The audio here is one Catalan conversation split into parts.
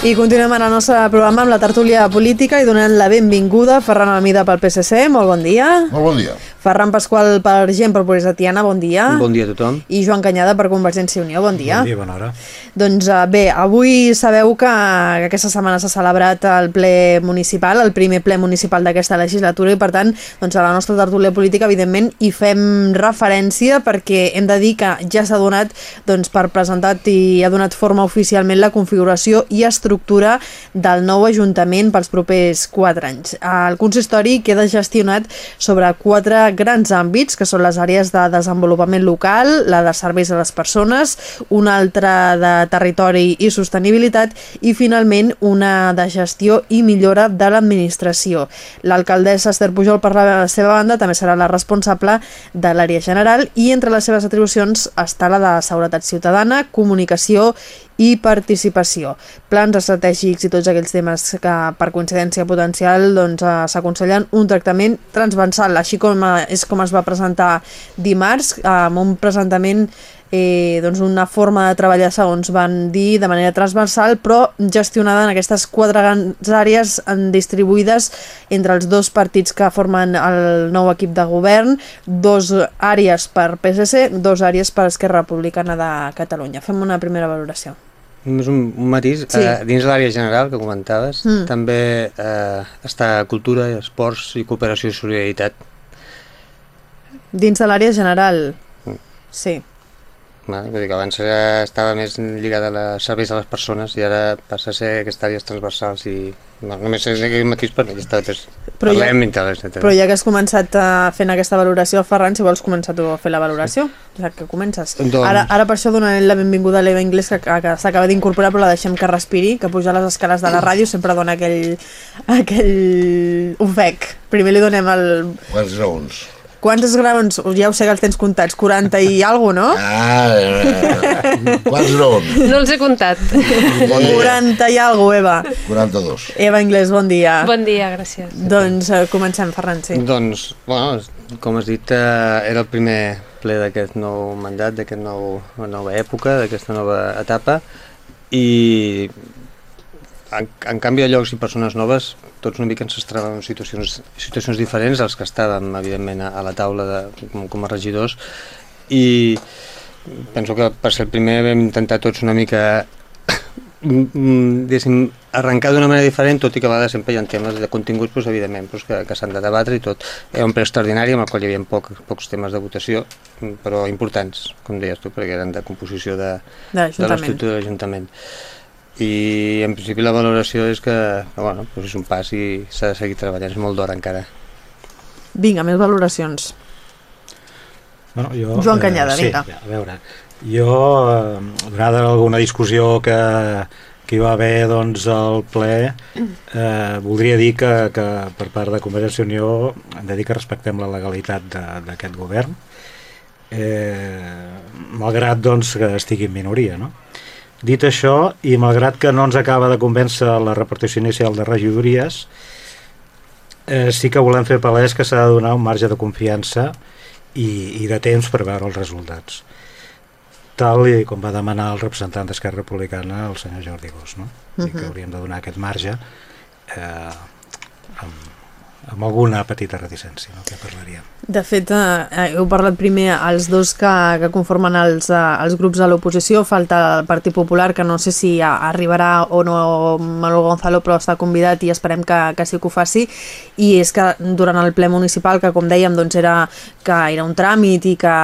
I continuem en el nostre programa amb la tertúlia política i donant la benvinguda a Ferran Almida pel PSC. Molt bon dia. Molt bon dia. Ferran Pasqual per gent per Boris Atiana, bon dia. Bon dia a tothom. I Joan Canyada per Convergència i Unió, bon dia. Bon dia, bona hora. Doncs eh, bé, avui sabeu que, que aquesta setmana s'ha celebrat el ple municipal, el primer ple municipal d'aquesta legislatura i per tant doncs, a la nostra tertúlia política evidentment hi fem referència perquè hem de dir que ja s'ha donat doncs, per presentat i ha donat forma oficialment la configuració i estructura del nou Ajuntament pels propers quatre anys. El consistori queda gestionat sobre quatre grans àmbits, que són les àrees de desenvolupament local, la de serveis a les persones, una altra de territori i sostenibilitat i finalment una de gestió i millora de l'administració. L'alcaldessa Esther Pujol per la seva banda també serà la responsable de l'àrea general i entre les seves atribucions està la de seguretat ciutadana, comunicació i participació. Plans estratègics i tots aquells temes que per coincidència potencial doncs, eh, s'aconsellen un tractament transversal, així com eh, és com es va presentar dimarts, amb un presentament eh, doncs una forma de treballar segons van dir de manera transversal però gestionada en aquestes quatre grans àrees distribuïdes entre els dos partits que formen el nou equip de govern, dos àrees per PSC, dos àrees per Esquerra Republicana de Catalunya. Fem una primera valoració. Només un, un matís, Sí. eh, dins l'àrea general que comentaves, Mm. mm. també eh, està cultura, esports i cooperació i solidaritat. Dins de l'àrea general, Mm. sí. Vale? Vull dir que abans eh, estava més lligada a les serveis a les persones i ara passa a ser aquestes àrees transversals i bueno, només és aquell matís per està, doncs, Però ja-. Però ja que has començat uh, fent aquesta valoració, Ferran, si vols començar tu a fer la valoració, ja que comences. Doncs- Ara, ara per això donarem la benvinguda a l'Eva Inglés, que, que, que s'acaba d'incorporar, però la deixem que respiri, que pujar les escales de la ràdio sempre dona aquell, aquell ofec. Primer li donem el... Quants raons? Quants graons? Ja ho sé que els tens comptats, 40 i alguna no? Ah, eh, quants raons? No els he comptat. Bon dia. 40 i alguna Eva. 42. Eva Inglés, bon dia. Bon dia, gràcies. Doncs uh, comencem, Ferran, sí. Doncs, bueno, com has dit, eh, era el primer ple d'aquest nou mandat, d'aquesta nou, nova època, d'aquesta nova etapa, i en, en canvi de llocs i persones noves, tots una mica ens trobàvem en situacions, situacions diferents als que estàvem, evidentment, a, a la taula de, com, com a regidors, i penso que per ser el primer vam intentar tots una mica mm, mm, diguéssim, arrencar d'una manera diferent, tot i que a vegades sempre hi ha temes de continguts, doncs, evidentment, doncs, que, que s'han de debatre i tot. Era un ple extraordinari amb el qual hi havia poc, pocs temes de votació, però importants, com deies tu, perquè eren de composició de, De l'estructura de l'Ajuntament. I en principi la valoració és que, que bueno, doncs és un pas i s'ha de seguir treballant, és molt d'hora encara. Vinga, més valoracions. Bueno, jo, Joan Canyada, sí, vinga. a veure, jo, eh, donada alguna discussió que, que hi va haver doncs, al ple, eh, voldria dir que, que per part de Convergència i Unió hem de dir que respectem la legalitat d'aquest govern, eh, malgrat doncs, que estigui en minoria. No? Dit això, i malgrat que no ens acaba de convèncer la repartició inicial de regidories, eh, sí que volem fer palès que s'ha de donar un marge de confiança i, i de temps per veure els resultats tal i com va demanar el representant d'Esquerra Republicana el senyor Jordi Gós no? uh -huh. que hauríem de donar aquest marge eh, amb, amb alguna petita reticència no? que parlaríem De fet, eh, heu parlat primer els dos que, que conformen els, eh, els grups de l'oposició, falta el Partit Popular, que no sé si arribarà o no Manuel Gonzalo, però està convidat i esperem que, que sí que ho faci, i és que durant el ple municipal, que com dèiem doncs era, que era un tràmit i que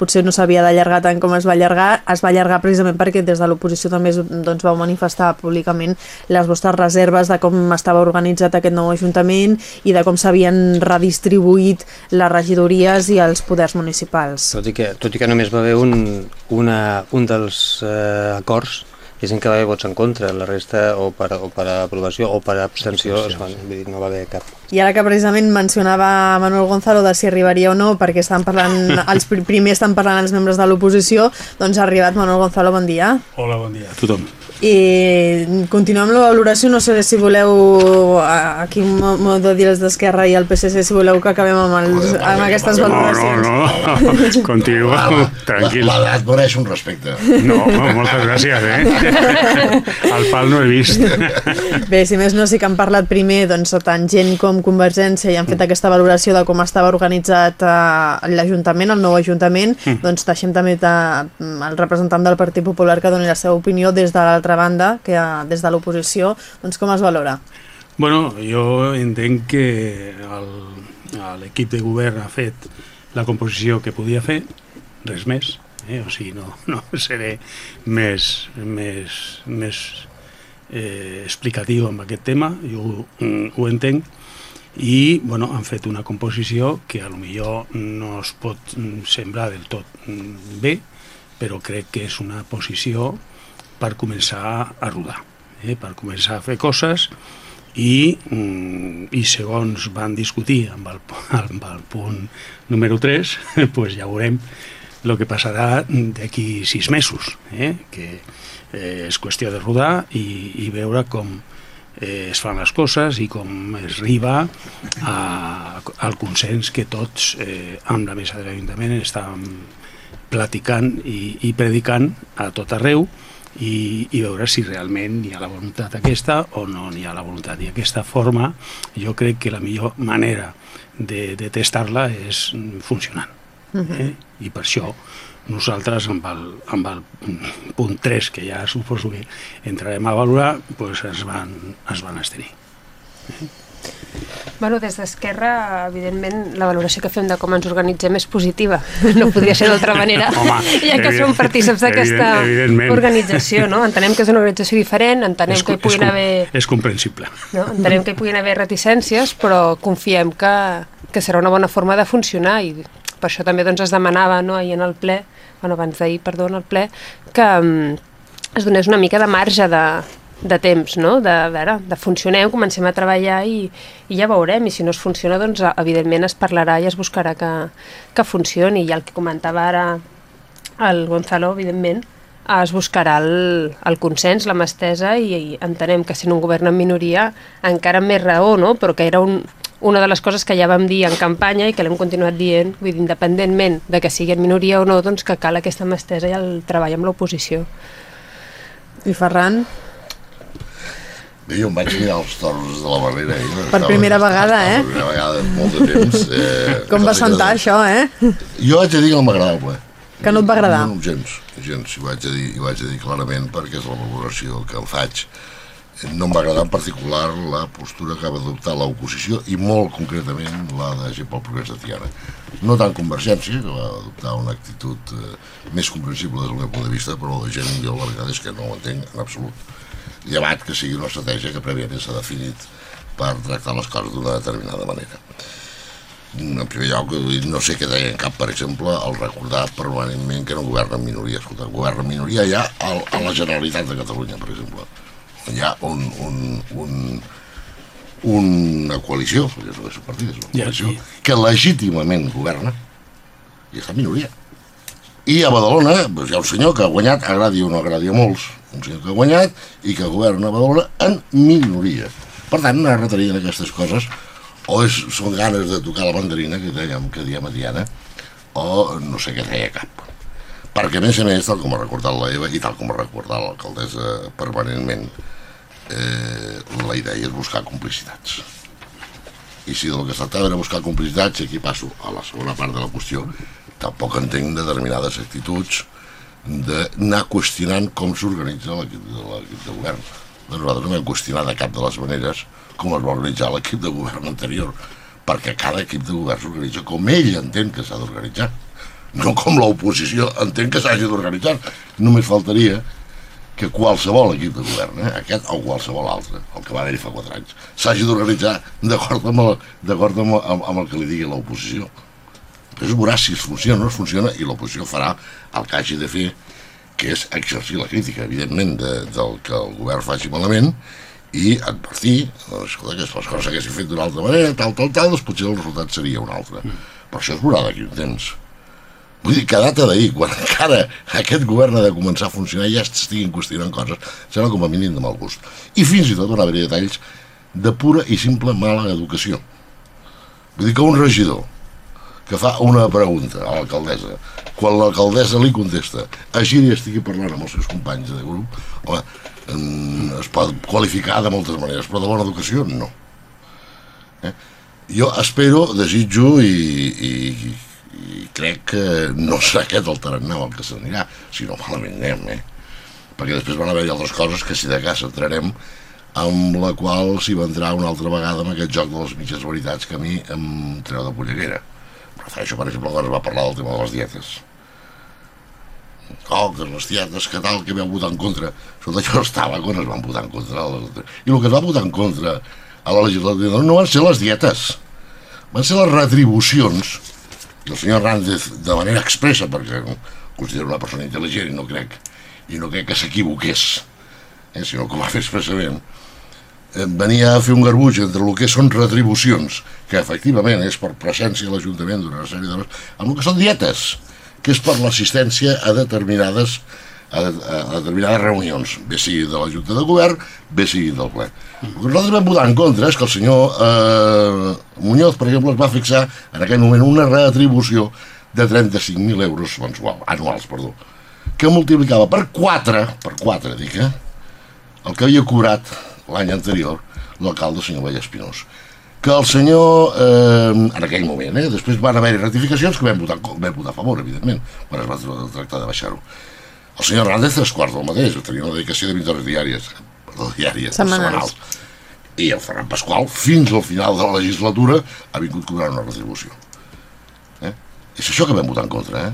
potser no s'havia d'allargar tant com es va allargar, es va allargar precisament perquè des de l'oposició també doncs, vau manifestar públicament les vostres reserves de com estava organitzat aquest nou Ajuntament i de com s'havien redistribuït les regidories i els poders municipals. Tot i que, tot i que només va haver un, una, un dels eh, acords és en què va haver vots en contra, la resta o per, o per aprovació o per abstenció, es van, vull dir, no va haver cap. I ara que precisament mencionava Manuel Gonzalo de si arribaria o no, perquè estan parlant, els pri- primer estan parlant els membres de l'oposició, doncs ha arribat Manuel Gonzalo, bon dia. Hola, bon dia a tothom. I continuem amb la valoració, no sé si voleu, aquí m'ho m'ho de dir els d'Esquerra i el PSC, si voleu que acabem amb, els, amb aquestes No, No, valoracions. no, no. Continua, tranquil. L'edat mereix un respecte. No, moltes gràcies, eh? El pal no he vist. Bé, si més no, sí que han parlat primer, doncs, tant gent com Convergència i han fet aquesta valoració de com estava organitzat eh, l'Ajuntament, el nou Ajuntament, doncs deixem també de, el representant del Partit Popular que doni la seva opinió des de l'altra banda, que des de l'oposició, doncs com es valora? Bueno, jo entenc que l'equip de govern ha fet la composició que podia fer, res més, eh? o sigui, no, no seré més, més, més eh, explicatiu amb aquest tema, jo ho, ho entenc, i bueno, han fet una composició que a lo millor no es pot sembrar del tot bé, però crec que és una posició per començar a rodar, eh? per començar a fer coses i, mm, i segons van discutir amb el, amb el punt número 3, pues ja veurem el que passarà d'aquí sis mesos, eh? que eh, és qüestió de rodar i, i veure com eh, es fan les coses i com es arriba a, al consens que tots eh, amb la mesa de l'Ajuntament estàvem platicant i, i predicant a tot arreu i, i veure si realment hi ha la voluntat aquesta o no n'hi ha la voluntat. I aquesta forma jo crec que la millor manera de, de testar-la és funcionant. Eh? I per això nosaltres amb el, amb el punt 3, que ja suposo que entrarem a valorar, doncs es van, es van abstenir. Bueno, des d'Esquerra, evidentment, la valoració que fem de com ens organitzem és positiva. No podria ser d'altra manera, Home, ja que som partíceps d'aquesta organització, no? Entenem que és una organització diferent, entenem és, que hi és, puguin com- haver... és comprensible. No? Entenem que hi puguin haver reticències, però confiem que, que serà una bona forma de funcionar i per això també doncs, es demanava no, ahir en el ple, bueno, abans d'ahir, perdó, en el ple, que mm, es donés una mica de marge de, de temps, no? de, a veure, de funcionem, comencem a treballar i, i ja veurem, i si no es funciona, doncs evidentment es parlarà i es buscarà que, que funcioni, i el que comentava ara el Gonzalo, evidentment, es buscarà el, el consens, la mà estesa i, i entenem que sent un govern en minoria encara més raó, no? però que era un, una de les coses que ja vam dir en campanya i que l'hem continuat dient, vull dir, independentment de que sigui en minoria o no, doncs que cal aquesta mà estesa i el treball amb l'oposició. I Ferran, jo em vaig mirar els toros de la barrera. Eh? Per primera vegada, eh? Per primera vegada en molt de temps. Eh, com va sentar això, eh? Jo haig de dir que no m'agrada el ple. Que no et va agradar? No, gens, gens. Ho haig de dir, ho haig de dir clarament perquè és la valoració que em faig. No em va agradar en particular la postura que va adoptar l'oposició i molt concretament la de gent pel progrés de Tiana. No tant Convergència, que va adoptar una actitud eh, més comprensible des del meu punt de vista, però la gent, jo la veritat és que no ho entenc en absolut. Llevat que sigui una estratègia que prèviament s'ha definit per tractar les coses d'una determinada manera. En primer lloc, no sé què deia en cap, per exemple, el recordar permanentment que no governa en minoria. Escolta, governa en minoria ja a, la Generalitat de Catalunya, per exemple. Hi ha un, un, un, una coalició, perquè és un partit, és una Ja, coalició, que legítimament governa i està en minoria. I a Badalona doncs, hi ha un senyor que ha guanyat, agradi o no agradi a molts, un senyor que ha guanyat i que governa Badalona en minoria. Per tant, anar retenint aquestes coses o és, són ganes de tocar la banderina que dèiem que diem a Diana o no sé què deia cap perquè a més a més, tal com ha recordat la Eva i tal com ha recordat l'alcaldessa permanentment eh, la idea és buscar complicitats i si del que es tractava era buscar complicitats aquí passo a la segona part de la qüestió tampoc entenc determinades actituds d'anar qüestionant com s'organitza l'equip de, de govern doncs nosaltres no vam qüestionar de cap de les maneres com es va organitzar l'equip de govern anterior perquè cada equip de govern s'organitza com ell entén que s'ha d'organitzar no com l'oposició entén que s'hagi d'organitzar només faltaria que qualsevol equip de govern, eh, aquest o qualsevol altre, el que va haver-hi fa 4 anys, s'hagi d'organitzar d'acord amb, amb, amb el que li digui l'oposició. Després veurà si es funciona o no es funciona i l'oposició farà el que hagi de fer, que és exercir la crítica, evidentment, de, del que el govern faci malament i advertir, doncs, que si les coses s'haguessin fet d'una altra manera, tal, tal, tal, doncs potser el resultat seria un altre. Per això es veurà d'aquí un temps. Vull dir que a data d'ahir, quan encara aquest govern ha de començar a funcionar, ja estiguin qüestionant coses, sembla com a mínim de mal gust. I fins i tot una haver detalls de pura i simple mala educació. Vull dir que un regidor que fa una pregunta a l'alcaldessa, quan l'alcaldessa li contesta, a giri estigui parlant amb els seus companys de grup, home, mm, es pot qualificar de moltes maneres, però de bona educació no. Eh? Jo espero, desitjo i, i, i crec que no serà aquest el tarannà el que s'anirà, sinó malament anem, eh? perquè després van haver-hi altres coses que si de cas entrarem amb la qual s'hi vendrà una altra vegada amb aquest joc de les mitges veritats que a mi em treu de polleguera. Prefereixo, per exemple, quan es va parlar del tema de les dietes. Oh, que les dietes, que tal, que vau votar en contra. Tot això estava quan es van votar en contra. I el que es va votar en contra a la legislatura no van ser les dietes, van ser les retribucions i el senyor Hernández de manera expressa perquè considero una persona intel·ligent i no crec i no crec que s'equivoqués eh, sinó que ho va fer expressament eh, venia a fer un garbuix entre el que són retribucions que efectivament és per presència a l'Ajuntament d'una sèrie de amb el que són dietes que és per l'assistència a determinades a, a, a determinades reunions, bé sigui de la Junta de Govern, bé sigui del ple. El que nosaltres vam votar en contra és que el senyor eh, Muñoz, per exemple, es va fixar en aquell moment una retribució de 35.000 euros mensual, anuals, perdó, que multiplicava per 4, per 4, dic, eh, el que havia cobrat l'any anterior l'alcalde, senyor Vall Espinós que el senyor, eh, en aquell moment, eh, després van haver-hi ratificacions que vam votar, vam votar a favor, evidentment, quan es va tractar de baixar-ho el senyor Hernández tres quarts del mateix, tenia una dedicació de 20 hores diàries, perdó, diàries, Setmanals. setmanals. I el Ferran Pasqual, fins al final de la legislatura, ha vingut cobrant una retribució. Eh? És això que vam votar en contra, eh?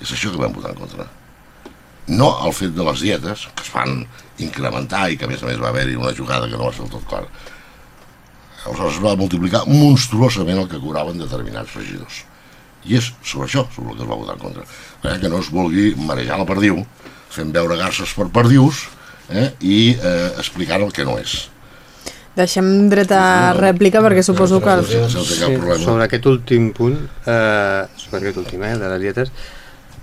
És això que vam votar en contra. No el fet de les dietes, que es van incrementar i que a més a més va haver-hi una jugada que no va ser del tot clara. Aleshores es va multiplicar monstruosament el que cobraven determinats regidors i és sobre això, sobre el que es va votar en contra. Eh, que no es vulgui marejar la perdiu, fent veure garces per perdius eh, i eh, explicant el que no és. Deixem dret a rèplica perquè suposo que... Sí, sobre aquest últim punt, eh, sobre aquest últim, eh, de les dietes,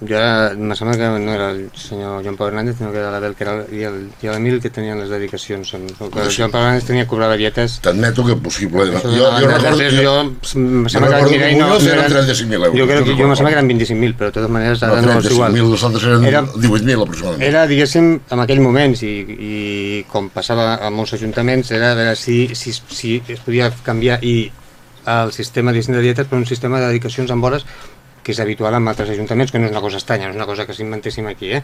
jo me sembla que no era el senyor Joan Pau Hernández, sinó que era l'Abel, que era el, i el, i l'Emil que tenien les dedicacions. En, el que Sí. Joan Pau Hernández tenia que cobrar dietes. T'admeto que possible. Això Jo, jo, recordo, jo, jo, em sembla que no, no eren eren- 35.000 euros. Jo, crec, Jo jo me sembla que eren 25.000, però de totes maneres no, ara no, és igual. 35.000, els altres eren Era- 18.000 aproximadament. Era, diguéssim, en aquell moment, i, i com passava a molts ajuntaments, era a veure si, si, si es podia canviar i el sistema de de dietes per un sistema de dedicacions amb hores que és habitual en altres ajuntaments, que no és una cosa estranya, no és una cosa que s'inventéssim aquí, eh?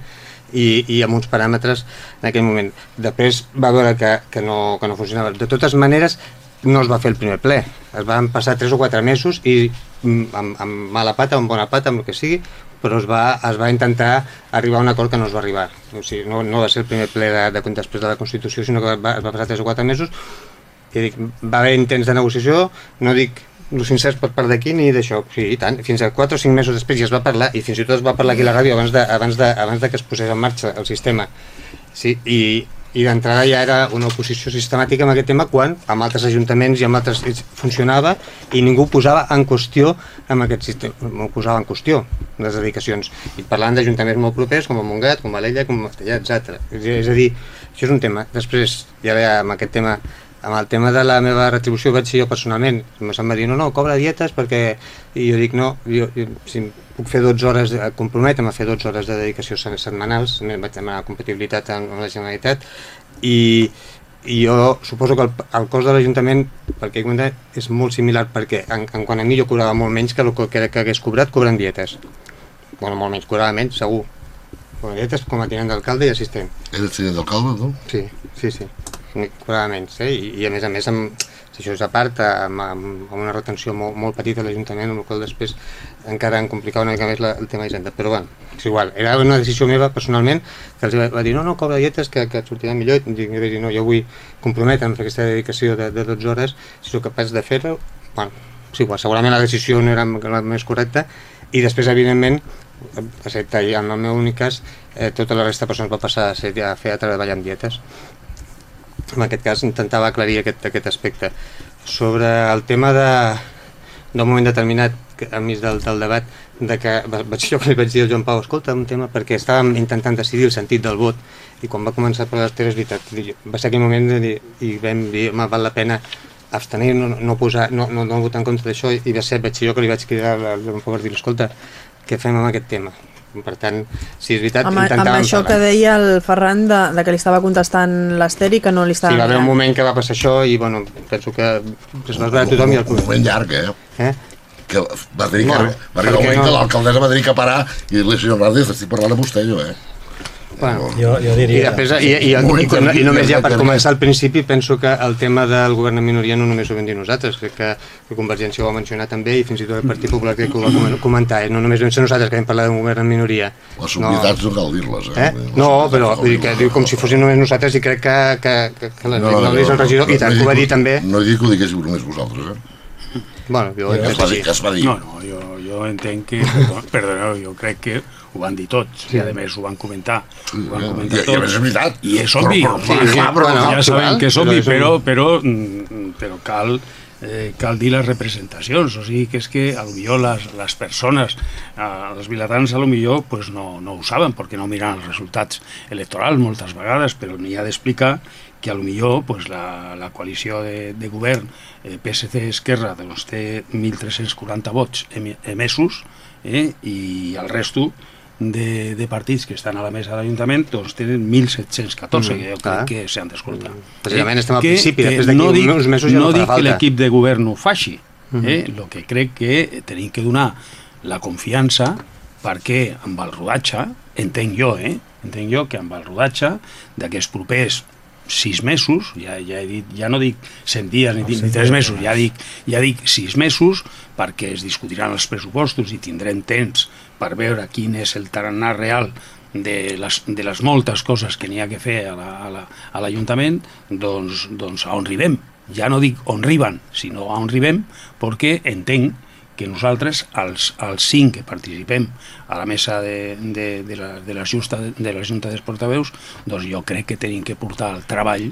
I, i amb uns paràmetres en aquell moment. Després va veure que, que, no, que no funcionava. De totes maneres, no es va fer el primer ple. Es van passar 3 o 4 mesos i mm, amb, amb mala pata o amb bona pata, amb el que sigui, però es va, es va intentar arribar a un acord que no es va arribar. O sigui, no, no va ser el primer ple de, de, després de la Constitució, sinó que va, es va passar 3 o 4 mesos i dic, va haver intents de negociació, no dic els sincers per part d'aquí ni d'això, sí, i tant, fins a 4 o 5 mesos després ja es va parlar, i fins i tot es va parlar aquí a la ràdio abans de, abans de, abans de que es posés en marxa el sistema, sí, i, i d'entrada ja era una oposició sistemàtica amb aquest tema quan amb altres ajuntaments i amb altres funcionava i ningú posava en qüestió amb aquest sistema, no posava en qüestió les dedicacions, i parlant d'ajuntaments molt propers com a Montgat, com a Alella, com a Mastellà, etc. És a dir, això és un tema. Després, ja ve amb aquest tema amb el tema de la meva retribució vaig ser jo personalment, em va dir no, no, cobra dietes perquè, i jo dic no jo, jo si puc fer 12 hores de, comprometem a fer 12 hores de dedicació set- setmanals vaig demanar compatibilitat amb, amb la Generalitat i, i jo suposo que el, el cost de l'Ajuntament perquè he comentat, és molt similar perquè en, en quant a mi jo cobrava molt menys que el que, que hagués cobrat cobrant dietes bueno, molt menys, cobrava menys, segur bueno, dietes com a tinent d'alcalde i assistent Eres tinent d'alcalde, tu? Sí, sí, sí. Cobrava menys, eh? I, i a més a més, amb, si això és a part, amb, amb, amb una retenció molt, molt petita a l'Ajuntament, amb la qual després encara em complicava una mica més la, el tema d'Hisenda. Però bueno, és igual. Era una decisió meva personalment que els va, va dir no, no, cobra dietes que, que et sortirà millor. I jo vaig dir no, jo vull comprometre'm a fer aquesta dedicació de, de 12 hores, si sóc capaç de fer-ho, bueno, és igual, segurament la decisió no era la més correcta i després, evidentment, excepte en el meu únic cas, eh, tota la resta de persones va passar a, ser, a fer a treballar amb dietes en aquest cas intentava aclarir aquest, aquest aspecte sobre el tema de d'un moment determinat, que, a mig del, del debat, de que va- vaig, jo li vaig dir al Joan Pau, escolta, un tema, perquè estàvem intentant decidir el sentit del vot, i quan va començar per les teves veritat, va ser aquell moment de dir, i vam dir, home, val la pena abstenir, no, no, posar, no, no, no votar en contra d'això, i va ser, vaig ser jo que li vaig cridar al Joan Pau per dir, escolta, què fem amb aquest tema? Per tant, si és veritat, Amb, amb intentàvem això que parlar. deia el Ferran de, de que li estava contestant l'Ester i que no li estava Sí, va haver un moment que va passar això i, bueno, penso que es va esverar tothom i el Un moment llarg, eh? Eh? que va tenir que, No, va arribar un moment no- que l'alcaldessa va tenir que parar i dir-li, senyor Hernández, estic parlant a vostè, jo, eh? Bueno, Jo, jo I, diria... després, i, i, i, i, i, i només ja per començar al principi penso que el tema del govern en minoria no només ho vam dir nosaltres, crec que, que Convergència ho va mencionar també i fins i tot el Partit Popular crec que ho va comen- comentar, eh? no només vam ser nosaltres que vam parlar d'un govern en minoria. Les obvietats no, cal dir-les, eh? Eh? No, però vull dir que diu com si fossin només nosaltres i crec que, que, que, que l'Enric no, no, no, el regidor, i tant, que ho va dir també. No he dit que ho diguéssiu només vosaltres, eh? Bueno, jo Que es va dir, que es va dir. No, no, jo, jo entenc que... Perdoneu, jo crec que ho van dir tots, i a més ho van comentar. Ho van I, comentar i, a més és tots. veritat. I és obvi. Però, però, Sí, clar, però, bueno, ja sabem que és però obvi, un- però, però, mm, però cal, eh, cal dir les representacions, o sigui que és que millor les, les persones, eh, els vilatans a lo millor pues no, no ho saben perquè no miren els resultats electorals moltes vegades, però n'hi ha d'explicar que a lo millor pues, la, la coalició de, de govern eh, PSC-Esquerra doncs, té 1.340 vots emesos eh, i el resto de, de partits que estan a la mesa de l'Ajuntament doncs tenen 1.714, que jo crec clar. que s'han d'escoltar. Precisament estem al Que- principi, que després d'aquí no dic, uns mesos ja no no dic que l'equip de govern ho faci, eh? el que crec que tenim que donar la confiança perquè amb el rodatge, entenc jo, eh? entenc jo que amb el rodatge d'aquests propers sis mesos, ja, ja he dit, ja no dic 100 dies ni, ni 3 mesos, ja dic, ja dic 6 mesos perquè es discutiran els pressupostos i tindrem temps per veure quin és el tarannà real de les, de les moltes coses que n'hi ha que fer a la- a la- l'Ajuntament, doncs, doncs a on arribem. Ja no dic on arriben, sinó a on arribem, perquè entenc que nosaltres, els, els cinc que participem a la mesa de, de, de, la, de, la, Justa, de la Junta dels Portaveus, doncs jo crec que tenim que portar el treball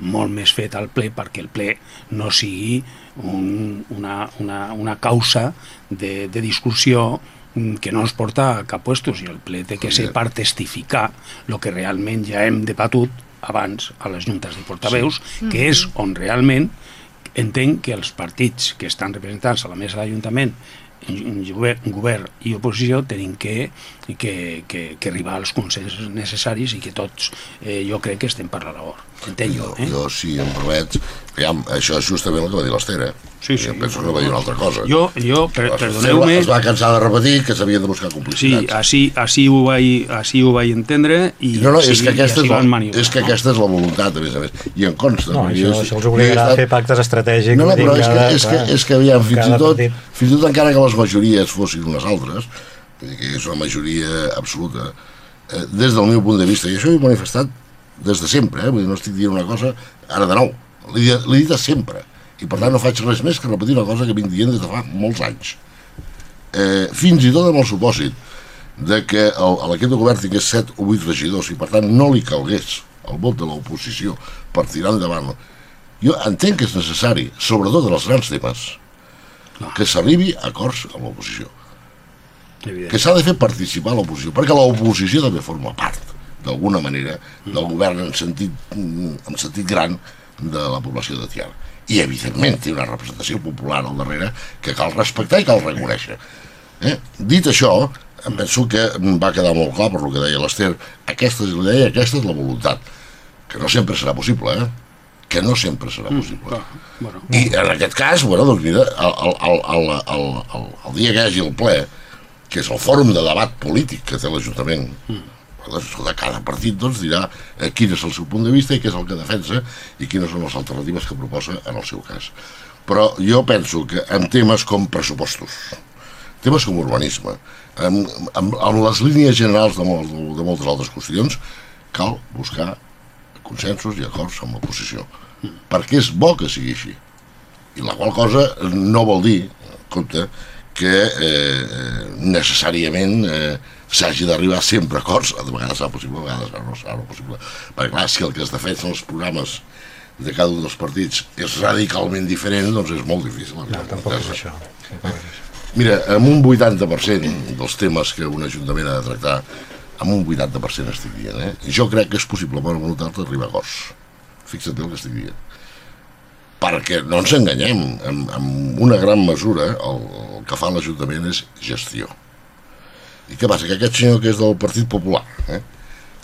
molt més fet al ple perquè el ple no sigui un, una, una, una causa de, de discussió que no ens porta a cap puestos i el ple té que ser per testificar el que realment ja hem debatut abans a les juntes de portaveus, que és on realment entenc que els partits que estan representats a la mesa de l'Ajuntament en en govern, govern i oposició tenim que, que, que, que arribar als consensos necessaris i que tots eh, jo crec que estem per la labor entenc jo, Jo, eh? jo si em permets, aviam, això és justament el que va dir l'Ester, eh? Sí, sí. Jo penso que va dir una altra cosa. jo, jo per, perdoneu-me Es va cansar de repetir que s'havien de buscar Sí, complicitats. així, així, ho vaig, així ho vaig entendre i no, no, sí, és que, aquesta és, la, maniobrar, és que no? aquesta és la voluntat, a més a més. I em consta. No, això, jo- això els obligarà a estat- fer pactes estratègics. No, no, però és que, cada- és que, és que aviam, fins i tot, fins i tot encara que les majories fossin unes altres, que és una majoria absoluta, eh, des del meu punt de vista, i això ho he manifestat des de sempre, eh, vull dir, no estic dient una cosa ara de nou, l'he dit- sempre, i per tant no faig res més que repetir una cosa que vinc dient des de fa molts anys. Eh, fins i tot amb el supòsit de que el- l'equip de govern tingués 7 o 8 regidors i per tant no li calgués el vot de l'oposició per tirar endavant. Jo entenc que és necessari, sobretot en els grans temes, que s'arribi a acords amb l'oposició, que s'ha de fer participar l'oposició, perquè l'oposició també forma part, d'alguna manera, del govern en sentit, mm, en sentit gran de la població de Tiana. I, evidentment, té una representació popular al darrere que cal respectar i cal reconèixer. Eh? Dit això, em penso que va quedar molt clar per lo que deia l'Ester, aquesta és la idea, aquesta és la voluntat, que no sempre serà possible, eh? que no sempre serà possible. Clar, bueno, I en aquest cas, bueno, doncs mira, el, el, el, el, el, el, el dia que hi hagi el ple, que és el fòrum de debat polític que té l'Ajuntament, mm. Escolta, cada partit doncs, dirà eh, quin és el seu punt de vista i què és el que defensa i quines són les alternatives que proposa en el seu cas. Però jo penso que en temes com pressupostos, temes com urbanisme, amb, amb, amb les línies generals de, molt, de moltes altres qüestions, cal buscar consensos i acords amb l'oposició. Perquè és bo que sigui així. I la qual cosa no vol dir, compte, que eh, necessàriament eh, s'hagi d'arribar sempre a acords, de vegades serà possible, a vegades no serà possible. Perquè clar, si el que es defensen els programes de cada un dels partits és radicalment diferent, doncs és molt difícil. No, tampoc és això. Tampoc és això. Mira, amb un 80% dels temes que un ajuntament ha de tractar, amb un 80% estic dient, eh? jo crec que és possible per voluntat arribar a acords. Fixa't bé el que estic dient. Perquè no ens enganyem, en, en una gran mesura el, el que fa l'Ajuntament és gestió. I què passa? Que aquest senyor que és del Partit Popular, eh?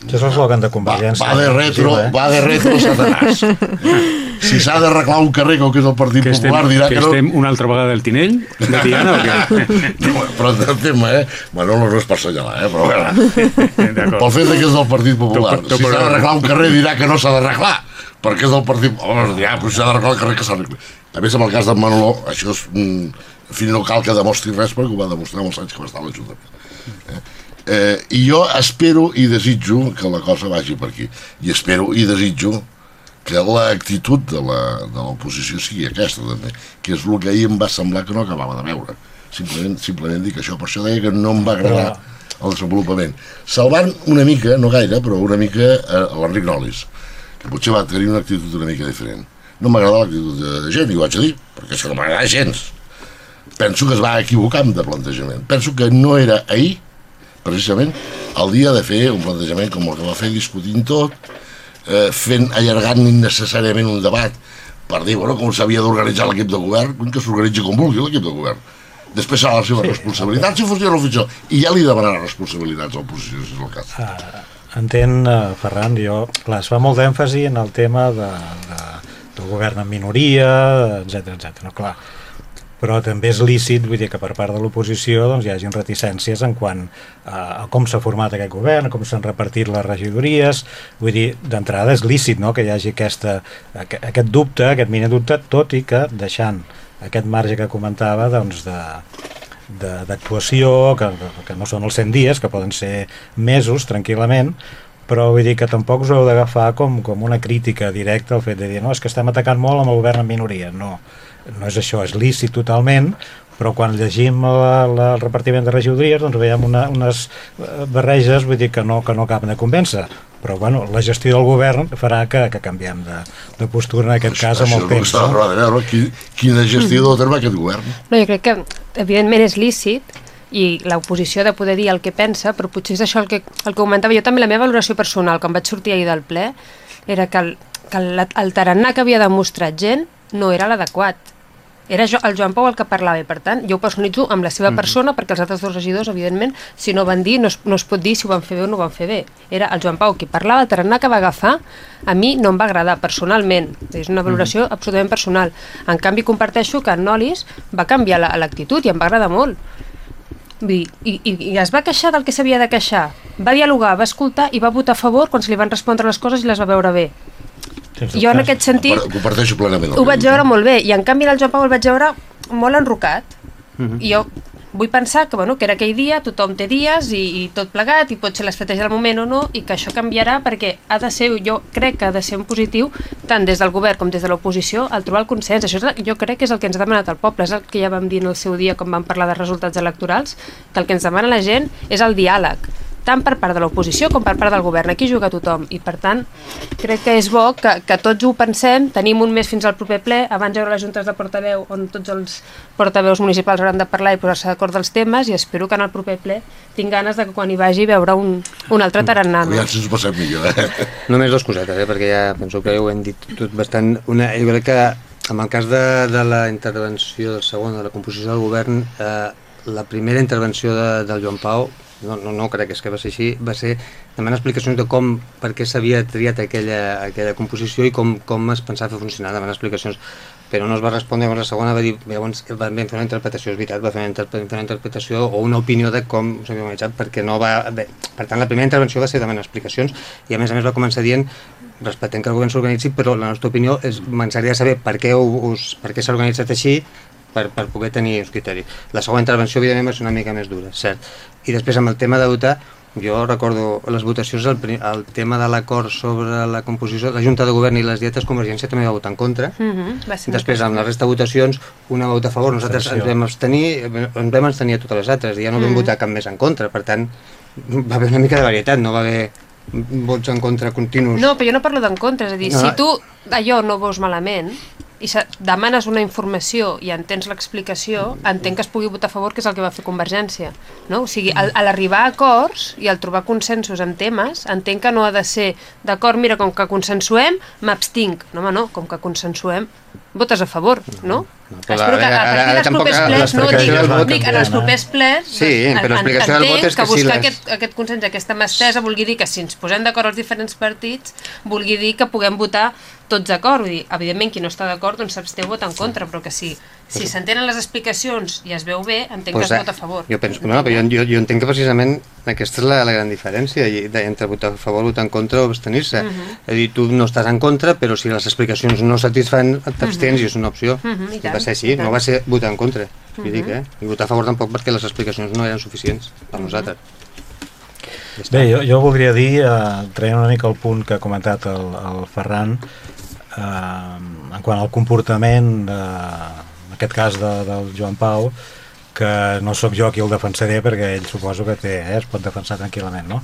Això és l'eslògan de va, Convergència. va de retro, eh? va de retro Satanàs. Si s'ha d'arreglar un carrer com que és el Partit Que estem, Popular, dirà que que no... estem una altra vegada del Tinell, de Tiana o què? No, però el tema, eh? Bueno, no és per assenyalar, eh? Però veure, pel D'acord. fet de que és del Partit Popular, Tu- tu- si s'ha però- d'arreglar un carrer dirà que no s'ha d'arreglar, perquè és del Partit Popular. Dirà, però si s'ha d'arreglar el carrer que s'arregli. A més, amb el cas d'en Manolo, això és... Mm, en fi, no cal que demostri res perquè ho va demostrar amb els anys que va estar a l'Ajuntament. Eh? I jo espero i desitjo que la cosa vagi per aquí. I espero i desitjo que l'actitud de la- de l'oposició sigui aquesta també, que és el que ahir em va semblar que no acabava de veure. Simplement, simplement dic això, per això deia que no em va agradar el desenvolupament. Salvant una mica, no gaire, però una mica eh, l'Enric Nolis, que potser va tenir una actitud una mica diferent. No m'agrada l'actitud de, de gent, i ho vaig a dir, perquè que no m'agrada gens. Penso que es va equivocar amb de plantejament. Penso que no era ahir, precisament, el dia de fer un plantejament com el que va fer discutint tot, eh, fent, allargant innecessàriament un debat per dir, bueno, com s'havia d'organitzar l'equip de govern, que s'organitzi com vulgui l'equip de govern. Després serà la seva responsabilitat si fos jo l'oficial. I ja li demanarà responsabilitats a l'oposició, si és el cas. Ah, entén, eh, Ferran, jo, clar, es fa molt d'èmfasi en el tema de, de, del govern en minoria, etc etc. No, clar, però també és lícit vull dir que per part de l'oposició doncs, hi hagin reticències en quant a, a com s'ha format aquest govern, com s'han repartit les regidories, vull dir, d'entrada és lícit no, que hi hagi aquesta, aqu- aquest dubte, aquest mini dubte, tot i que deixant aquest marge que comentava doncs, d'actuació, que, que no són els 100 dies, que poden ser mesos tranquil·lament, però vull dir que tampoc us heu d'agafar com, com una crítica directa al fet de dir no, és que estem atacant molt amb el govern en minoria. No, no és això, és lícit totalment, però quan llegim la, la, el repartiment de regidories doncs veiem una, unes eh, barreges vull dir que no, que no acaben de convèncer però bueno, la gestió del govern farà que, que canviem de, de postura en aquest cas amb Això el temps s'ha no? de veure, qui, quina gestió deu terme aquest govern. No, jo crec que, evidentment, és lícit i l'oposició de poder dir el que pensa, però potser és això el que, el que comentava jo també, la meva valoració personal, quan vaig sortir ahir del ple, era que el, que el, el tarannà que havia demostrat gent no era l'adequat. Era jo, el Joan Pau el que parlava i, per tant, jo ho personalitzo amb la seva persona perquè els altres dos regidors, evidentment, si no van dir, no es, no es pot dir si ho van fer bé o no ho van fer bé. Era el Joan Pau qui parlava, el tarannà que va agafar, a mi no em va agradar personalment. És una valoració absolutament personal. En canvi, comparteixo que en Nolis va canviar la- l'actitud i em va agradar molt. I, i, I es va queixar del que s'havia de queixar. Va dialogar, va escoltar i va votar a favor quan se li van respondre les coses i les va veure bé. Sense Jo en aquest sentit Comparteixo plenament. ho vaig veure eh? molt bé i en canvi el Joan Pau el vaig veure molt enrocat Mhm. i jo vull pensar que, bueno, que era aquell dia, tothom té dies i, i tot plegat i pot ser l'estratègia del moment o no i que això canviarà perquè ha de ser, jo crec que ha de ser un positiu tant des del govern com des de l'oposició al trobar el consens. Això és, el- jo crec que és el que ens ha demanat el poble, és el que ja vam dir en el seu dia quan vam parlar de resultats electorals, que el que ens demana la gent és el diàleg tant per part de l'oposició com per part del govern. Aquí juga tothom i, per tant, crec que és bo que, que tots ho pensem. Tenim un mes fins al proper ple. Abans hi haurà les juntes de portaveu on tots els portaveus municipals hauran de parlar i posar-se d'acord dels temes i espero que en el proper ple tinc ganes de que quan hi vagi veure un, un altre tarannà. No? Si ens ho passem millor, eh? Només dues cosetes, eh, perquè ja penso que ho hem dit tot bastant. Una, jo crec que en el cas de, de la intervenció del segon, de la composició del govern, eh, la primera intervenció de, del Joan Pau, no, no, no crec és que va ser així, va ser demanar explicacions de com, per què s'havia triat aquella, aquella composició i com, com es pensava fer funcionar, demanar explicacions. Però no es va respondre, llavors la segona va dir llavors van fer una interpretació, és veritat, va fer una, interpre una interpretació o una opinió de com s'havia organitzat perquè no va... Bé, per tant, la primera intervenció va ser demanar explicacions i a més a més va començar dient respectem que el govern s'organitzi, però la nostra opinió és ens agradaria saber per què, us, per què s'ha organitzat així per, per poder tenir uns criteris. La segona intervenció, evidentment, va ser una mica més dura, cert. I després, amb el tema de votar, jo recordo les votacions, el, el tema de l'acord sobre la composició, la Junta de Govern i les dietes, Convergència també va votar en contra. Mm -hmm, va ser Després, amb la resta de votacions, una va votar a favor, nosaltres ens vam abstenir, ens vam abstenir a totes les altres, i ja no vam Mhm. votar cap més en contra, per tant, va haver una mica de varietat, no va haver vots en contra continus. No, però jo no parlo d'en contra, és a dir, No. si tu allò no veus malament i demanes una informació i entens l'explicació, entenc que es pugui votar a favor, que és el que va fer Convergència. No? O sigui, al, a l'arribar a acords i al trobar consensos en temes, entenc que no ha de ser, d'acord, mira, com que consensuem, m'abstinc. No, home, no, com que consensuem, votes a favor, no? No, però Espero que a partir dels propers plens, no, dic, en els no? propers plens, Sí, però en- l'explicació del vot entenc és que que si buscar les- aquest, aquest consens, aquesta mà estesa, vulgui dir que si ens posem d'acord els diferents partits, vulgui dir que puguem votar tots d'acord. Vull dir, evidentment, qui no està d'acord doncs s'absteu vota en contra, però que si, si s'entenen les explicacions i es veu bé, entenc Pues, que es eh, vota a favor. Jo penso que no, però jo, jo, jo entenc que precisament aquesta és la, la gran diferència entre votar a favor, votar en contra o abstenir-se. Mhm. És a dir, tu no estàs en contra, però si les explicacions no satisfan, t'abstens i és una opció. Mhm, i I tant, va ser així, no va ser votar en contra. Vull dir que, I votar a favor tampoc perquè les explicacions no eren suficients per nosaltres. Ja està. Bé, jo, jo voldria dir, eh, traient una mica el punt que ha comentat el, el Ferran, eh, en quant al comportament, de, en aquest cas de, del Joan Pau, que no sóc jo qui el defensaré perquè ell suposo que té, eh, es pot defensar tranquil·lament, no?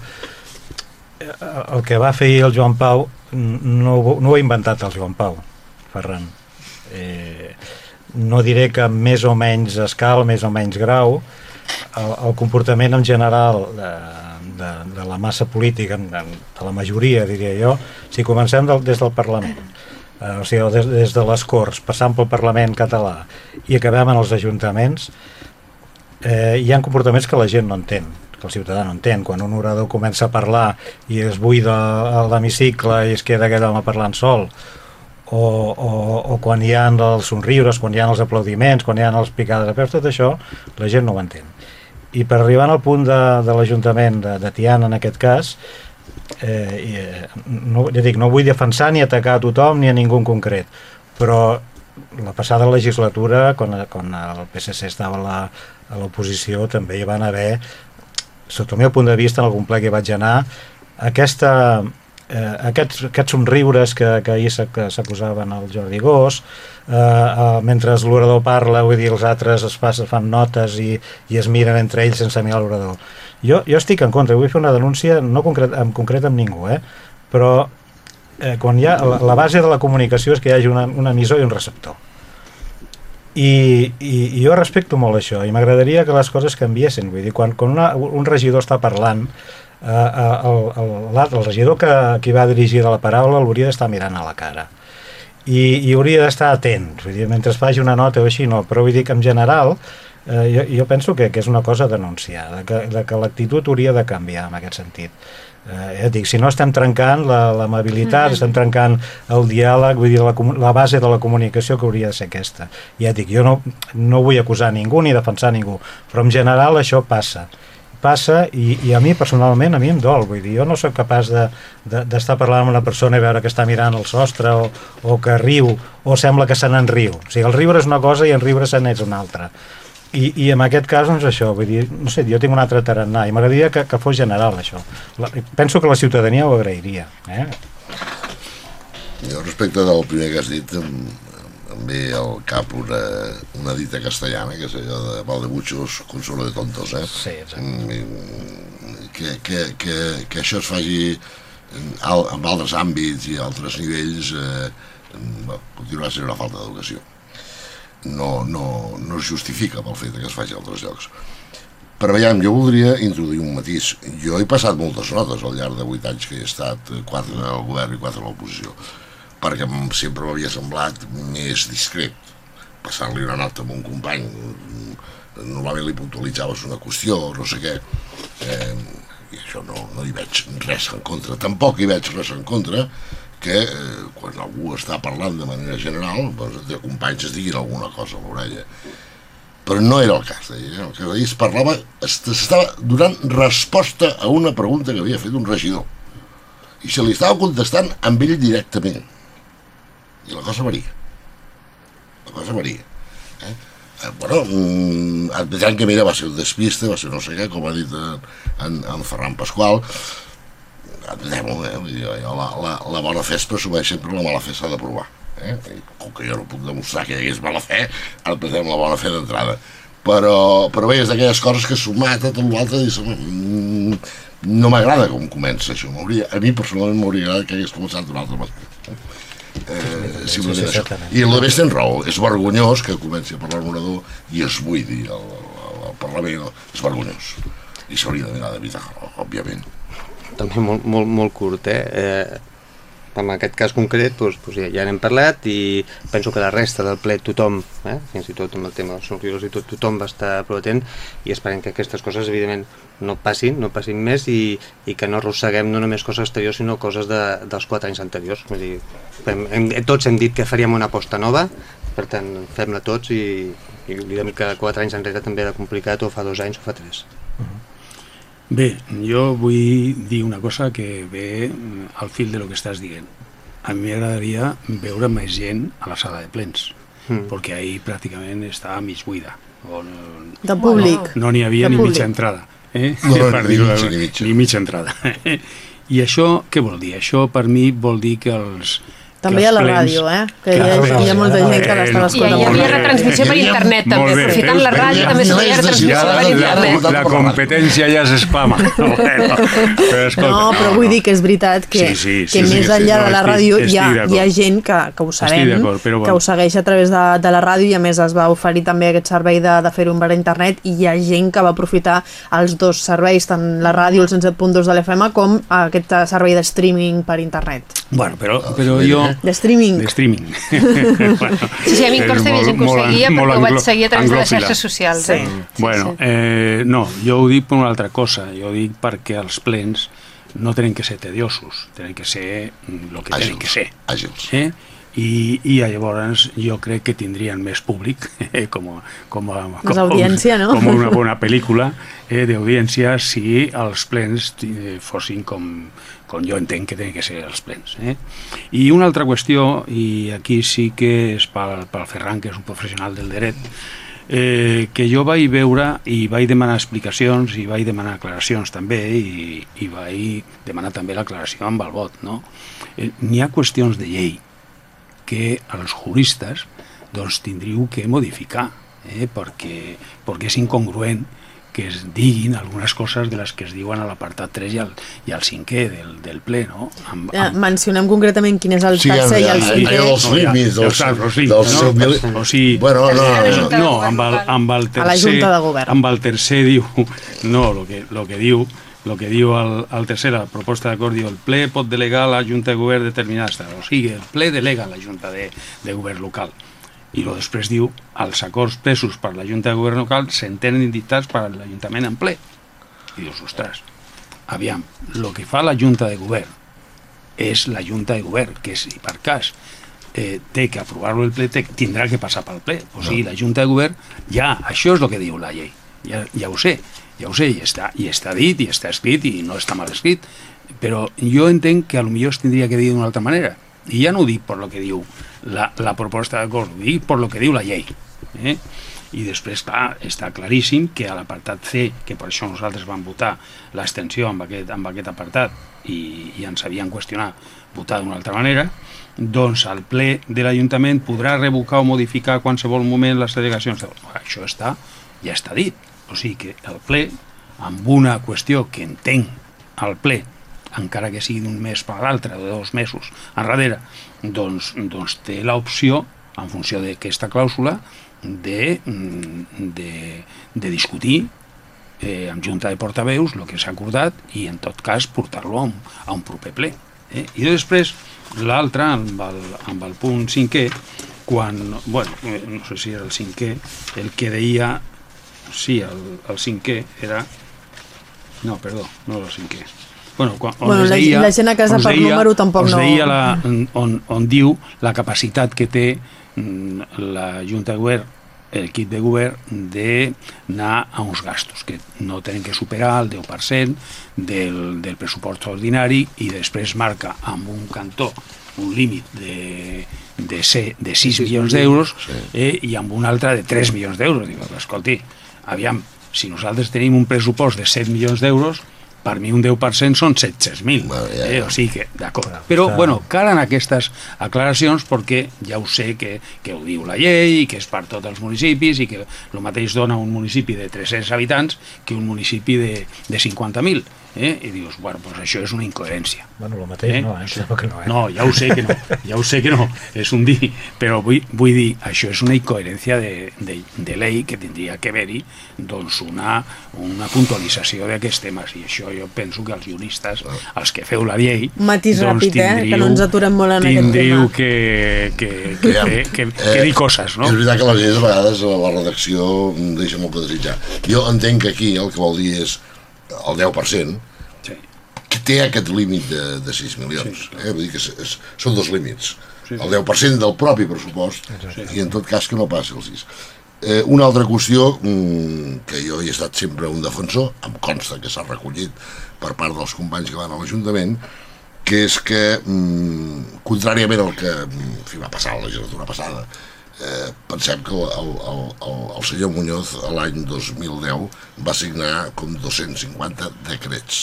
Eh, El que va fer el Joan Pau no, no ho ha inventat el Joan Pau, Ferran. Eh, no diré que més o menys escala, més o menys grau, el, el comportament en general de, de, de la massa política, de, de la majoria, diria jo, si comencem del, des del Parlament, eh, o sigui, des, des de les Corts, passant pel Parlament català i acabem en els ajuntaments, eh, hi ha comportaments que la gent no entén que el ciutadà no entén. Quan un orador comença a parlar i es buida l'hemicicle i es queda aquell home parlant sol, o, o, o quan hi ha els somriures, quan hi ha els aplaudiments, quan hi ha els picades de peus, tot això la gent no ho entén. I per arribar al punt de, de l'Ajuntament de, de Tiana, en aquest cas, eh, eh, no, ja dic, no vull defensar ni atacar a tothom ni a ningú en concret, però la passada legislatura, quan, quan el PSC estava a la- a l'oposició, també hi van haver, sota el meu punt de vista, en algun ple que vaig anar, aquesta, eh, aquests, aquests somriures que, que ahir s'acusaven al Jordi Gós, eh, eh, mentre l'orador parla, vull dir, els altres es, pas, es fan notes i, i es miren entre ells sense mirar l'orador. Jo, jo estic en contra, vull fer una denúncia, no concret, en concret amb ningú, eh? però eh, quan hi ha, la, la base de la comunicació és que hi hagi una, un emissor i un receptor. I, i, i jo respecto molt això i m'agradaria que les coses canviessin vull dir, quan, quan una, un regidor està parlant l'altre, el regidor que, qui va dirigir la paraula l'hauria d'estar mirant a la cara. I, i hauria d'estar atent. Vull dir, mentre faci una nota o així no, però vull dir que en general eh, jo, jo penso que, que és una cosa denunciar de que, de que l'actitud hauria de canviar en aquest sentit. Eh, ja dic, si no estem trencant la- l'amabilitat, mm. estem trencant el diàleg, vull dir, la, la base de la comunicació que hauria de ser aquesta. Ja dic, jo no, no vull acusar ningú ni defensar ningú, però en general això passa passa i, i a mi personalment a mi em dol, vull dir, jo no sóc capaç de- de- d'estar de, parlant amb una persona i veure que està mirant el sostre o, o que riu o sembla que se n'en riu. O sigui, el riure és una cosa i en riure se n'és una altra. I, i en aquest cas doncs això vull dir, no sé, jo tinc un altre tarannà i m'agradaria que, que fos general això. La, penso que la ciutadania ho agrairia eh? Jo respecte del primer que has dit ve al cap una, una dita castellana que és allò de Valdebuchos, consuelo de tontos eh? Sí, exacte. Mm, que, que, que, que això es faci en, al- en altres àmbits i altres nivells eh, bueno, continuarà sent una falta d'educació no, no, no es justifica pel fet que es faci a altres llocs però veiem, jo voldria introduir un matís. Jo he passat moltes notes al llarg de 8 anys que he estat, 4 al govern i 4 a l'oposició, perquè em- sempre m'havia semblat més discret. Passant-li una nota a un company, normalment li puntualitzaves una qüestió, no sé què, eh, i això no, no hi veig res en contra. Tampoc hi veig res en contra que eh, quan algú està parlant de manera general, doncs, de companys es diguin alguna cosa a l'orella però no era el cas d'ahir. Eh? El cas d'ahir es parlava, es- s'estava donant resposta a una pregunta que havia fet un regidor. I se li estava contestant amb ell directament. I la cosa varia. La cosa varia. Eh? Eh, bueno, mm, admetent que mira, va ser un despiste, va ser no sé què, com ha dit en, en, Ferran Pasqual, admetem-ho, eh? La, la, la bona fe es presumeix sempre, la mala fe s'ha de provar. Eh? Com que jo no puc demostrar que hi hagués mala fe, admetem la bona fe d'entrada. Però, però bé, és d'aquelles coses que sumat a tot l'altre dius, mm, no m'agrada com comença això. A mi personalment m'hauria agradat que hagués començat d'una altra manera. Eh, Sí, simplement sí, això. I el de més tens raó, és vergonyós que comenci a parlar l'orador i es buidi el, el, el Parlament, és vergonyós. I s'hauria d'anar d'evitar, òbviament. també molt, molt, molt curt, eh? eh en aquest cas concret doncs, doncs ja, ja n'hem parlat i penso que la resta del ple tothom, eh, fins i tot amb el tema dels nuclears i tot, tothom va estar prou atent i esperem que aquestes coses evidentment no passin, no passin més i, i que no arrosseguem no només coses exteriors sinó coses de, dels quatre anys anteriors. Vull dir, hem, hem, tots hem dit que faríem una aposta nova per tant fem-la tots i, i oblidem que quatre anys enrere també era complicat o fa dos anys o fa tres Bé, jo vull dir una cosa que ve al fil de lo que estàs dient. A mi m'agradaria veure més gent a la sala de plens, Mm. perquè ahir pràcticament estava mig buida. O no De públic. no n'hi havia De ni públic. mitja entrada. Eh? No, no, Per ni mitja, ni mitja. Ni mitja entrada. I això què vol dir? Això per mi vol dir que els També que hi ha els la plens- ràdio, eh? Que hi ha, hi ha molta gent que l'estava I escoltant. hi havia retransmissió per internet, també. Aprofitant la ràdio, també es havia retransmissió per internet. la competència ja s'exclama. No, però No, però vull dir que és veritat que, Sí, sí, sí, que sí, més sí, enllà no, de la estic- ràdio hi ha, hi ha gent que, que ho sabem, que ho segueix a través de, de la ràdio i a més es va oferir també aquest servei de, de fer-ho per internet i hi ha gent que va aprofitar els dos serveis, tant la ràdio, el 107.2 de l'FM, com aquest servei de streaming per internet. Bueno, però, però jo... De streaming. De streaming. bueno, Sí, sí, a mi em és consta que hi ha gent que ho seguia vaig seguir a través de les anglòfila. xarxes socials. Sí. Eh? Bueno, eh, no, jo ho dic per una altra cosa. Jo ho dic perquè els plens no tenen que ser tediosos, tenen que ser el que tenen que ser. àgils. Eh? I, i llavors jo crec que tindrien més públic eh, com, a, com, a, Més audiència, no? com una bona pel·lícula eh, d'audiència si els plens eh, fossin com, com jo entenc que tenen que ser els plens. Eh? I una altra qüestió, i aquí sí que és pel, pel Ferran, que és un professional del dret, eh, que jo vaig veure i vaig demanar explicacions i vaig demanar aclaracions també i, i vaig demanar també l'aclaració amb el vot. No? Eh, N'hi ha qüestions de llei que els juristes doncs, tindríeu que modificar eh? perquè, perquè és incongruent que es diguin algunes coses de les que es diuen a l'apartat 3 i al, i al 5è del, del ple, no? Amb, Eh, mencionem concretament quin és el Sí, tercer i el ja, cinquè. ja, els No, ja, límits ja dels, límits, set no? mil... O sigui, Bueno, no, no. no, amb el, amb el tercer... A la Junta de Govern. Amb el tercer diu... No, el que, lo que diu el que diu el, el tercer, la proposta d'acord, diu el ple pot delegar la Junta de Govern determinada, o sigui, el ple delega la Junta de, de Govern local. I lo després diu, els acords presos per la Junta de Govern local s'entenen dictats per l'Ajuntament en ple. I dius, ostres, aviam, el que fa la Junta de Govern és la Junta de Govern, que si per cas eh, té que aprovar-lo el ple, té, tindrà que passar pel ple. O sigui, la Junta de Govern, ja, això és el que diu la llei. Ja, ja ho sé, ja ho sé, i està, i està dit, i està escrit, i no està mal escrit, però jo entenc que millor es tindria que dir d'una altra manera. I ja no ho dic per lo que diu la, la proposta d'acord, ho dic per lo que diu la llei. Eh? I després, clar, està claríssim que a l'apartat C, que per això nosaltres vam votar l'extensió amb aquest, amb aquest apartat i, i ens havien qüestionat votar d'una altra manera, doncs el ple de l'Ajuntament podrà revocar o modificar a qualsevol moment les delegacions. Això està, ja està dit. O sigui que el ple, amb una qüestió que entenc al ple, encara que sigui d'un mes per l'altre, de dos mesos enrere, doncs, doncs té l'opció, en funció d'aquesta clàusula, de, mm, de, de discutir eh, amb junta de portaveus el que s'ha acordat i en tot cas portar-lo a, un, a un proper ple. Eh? I després l'altre, amb, el, amb el punt cinquè, quan, bueno, eh, no sé si era el cinquè, el que deia, sí, el, el cinquè era, no, perdó, no era el cinquè, bueno, quan, on Bueno, es deia, la gent a casa per número tampoc no- deia la, on, on diu la capacitat que té mm, la Junta de Govern l'equip de govern d'anar a uns gastos que no tenen que superar el 10% del, del pressupost ordinari i després marca amb un cantó un límit de, de, ser, de 6 milions d'euros eh, i amb un altre de 3 milions d'euros. Dic, escolti, aviam, si nosaltres tenim un pressupost de 7 milions d'euros, per mi un 10% són 700.000, Bueno, ja, eh? o sigui que, d'acord. Però, bueno, calen aquestes aclaracions perquè ja ho sé que, que ho diu la llei i que és per tots els municipis i que el mateix dona un municipi de 300 habitants que un municipi de, de 50.000. Eh? I dius, bueno, doncs això és una incoherència. Bueno, el mateix no, eh? Sembla que no, eh? No, ja ho sé que no, ja ho sé que no, és un dir, però vull, vull dir, això és una incoherència de, de, de llei que tindria que haver-hi doncs una, una puntualització d'aquests temes i això jo penso que els juristes, els que feu la llei Un matís doncs ràpid, eh, que no ens aturem molt en aquest tindríeu tema. que, que, que, Aviam, que, que, eh, que dir coses, no? És veritat que les lleis a vegades a la redacció deixa molt que desitjar. Jo entenc que aquí el que vol dir és el 10%, Sí. que té aquest límit de, de 6 milions. Eh? Vull dir que és, és, són dos límits. El 10% del propi pressupost i en tot cas que no passi el 6. Eh, una altra qüestió mm, que jo he estat sempre un defensor, em consta que s'ha recollit per part dels companys que van a l'Ajuntament, que és que, mm, contràriament al que mm, fi, va passar la legislatura passada, eh, pensem que el, el, el, el senyor Muñoz l'any 2010 va signar com 250 decrets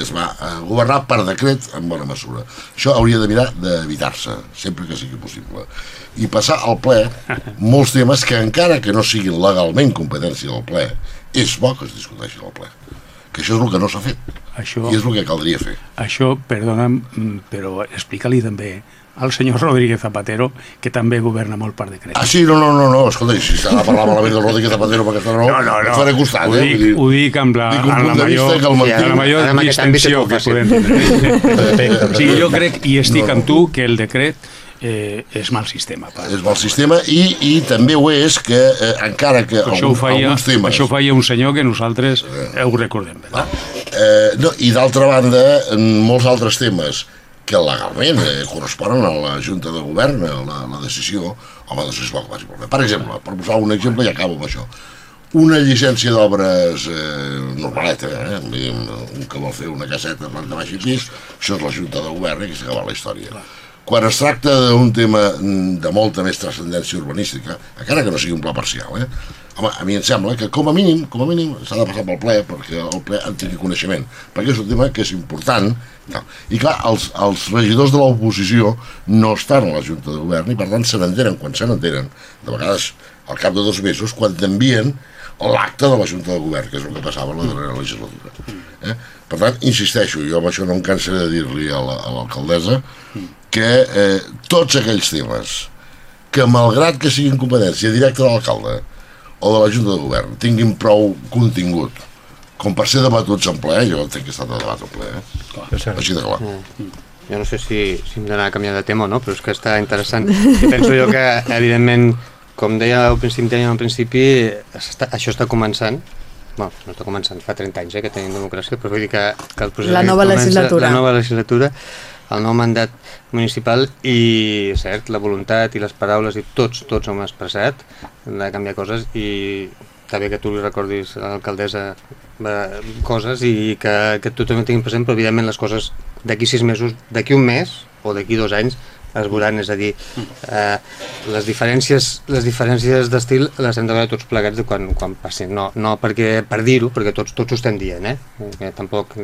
es va eh, governar per decret en bona mesura. Això hauria de mirar d'evitar-se, sempre que sigui possible. I passar al ple molts temes que encara que no siguin legalment competència del ple, és bo que es discuteixin al ple. Que això és el que no s'ha fet. Això, I és el que caldria fer. això, perdona'm, mm, però explica-li també al senyor Rodríguez Zapatero, que també governa molt per decret. Ah, sí, no, no, no, no. escolta, si s'ha de parlar malament del Rodríguez Zapatero per aquesta raó, No, no, no. et faré costat, ho eh? dic, dir, ho dic amb la, dic amb la major, que el amb la major àmbit distensió que molt podem tindre. Sí, jo crec, i estic No, amb tu, que el decret eh, és mal sistema. Per, és mal sistema i, i també ho és que eh, encara que això, ho algun, feia, alguns temes... això ho feia un senyor que nosaltres eh, ho recordem. ¿verdad? eh, no, I d'altra banda, en molts altres temes que legalment eh, corresponen a la Junta de Govern, a la, la decisió, doncs és bo que vagi. Per exemple, per posar un exemple i acabo amb això, una llicència d'obres eh, normaleta, eh? Un que vol fer una caseta planta baix i pis, això és la Junta de Govern i que s'ha acabat la història. Quan es tracta d'un tema mm, de molta més transcendència urbanística, encara que no sigui un pla parcial, eh? Home, a mi em sembla que com a mínim, com a mínim s'ha de passar pel ple perquè el ple en tingui coneixement, perquè és un tema que és important. No. I clar, els, els regidors de l'oposició no estan a la Junta de Govern i per tant se n'entenen quan se n'entenen, de vegades al cap de dos mesos, quan t'envien l'acte de la Junta de Govern, que és el que passava en la darrera legislatura. Eh? Per tant, insisteixo, jo amb això no em cansaré de dir-li a la- a l'alcaldessa que eh, tots aquells temes que malgrat que siguin competència directa de l'alcalde o de la Junta de Govern tinguin prou contingut com per ser debatuts en ple, jo entenc que està de debat en ple, eh? Així de clar. Jo no sé si, si hem d'anar a canviar de tema o no, però és que està interessant. I penso jo que, evidentment, com deia al principi, dèiem al principi, està, això està començant, bueno, no està començant, fa 30 anys eh, que tenim democràcia, però vull dir que, que el procés La nova comença- legislatura. La nova legislatura, el nou mandat municipal i, cert, la voluntat i les paraules i tots, tots hem expressat de canviar coses i està bé que tu li recordis a l'alcaldessa eh, coses i que, que tu també tinguin present, però evidentment les coses d'aquí sis mesos, d'aquí un mes o d'aquí dos anys es veuran, és a dir, eh, les diferències, les diferències d'estil les hem de veure tots plegats quan, quan passin, no, no perquè per dir-ho, perquè tots, tots ho estem dient, eh? Que tampoc,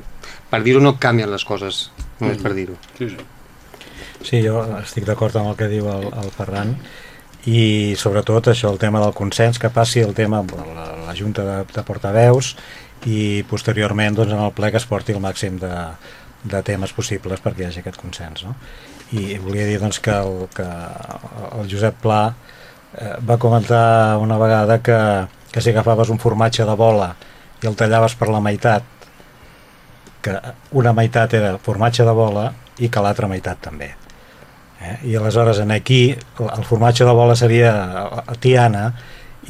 per dir-ho no canvien les coses, només per dir-ho. Sí, sí. Sí, jo estic d'acord amb el que diu el, el Ferran i sobretot això, el tema del consens, que passi el tema amb la, la Junta de, de Portaveus i posteriorment doncs, en el ple que es porti el màxim de, de temes possibles perquè hi hagi aquest consens. No? I volia dir doncs, que, el, que el Josep Pla eh, va comentar una vegada que, que si agafaves un formatge de bola i el tallaves per la meitat que una meitat era formatge de bola i que l'altra meitat també. Eh? I aleshores en aquí el formatge de bola seria Tiana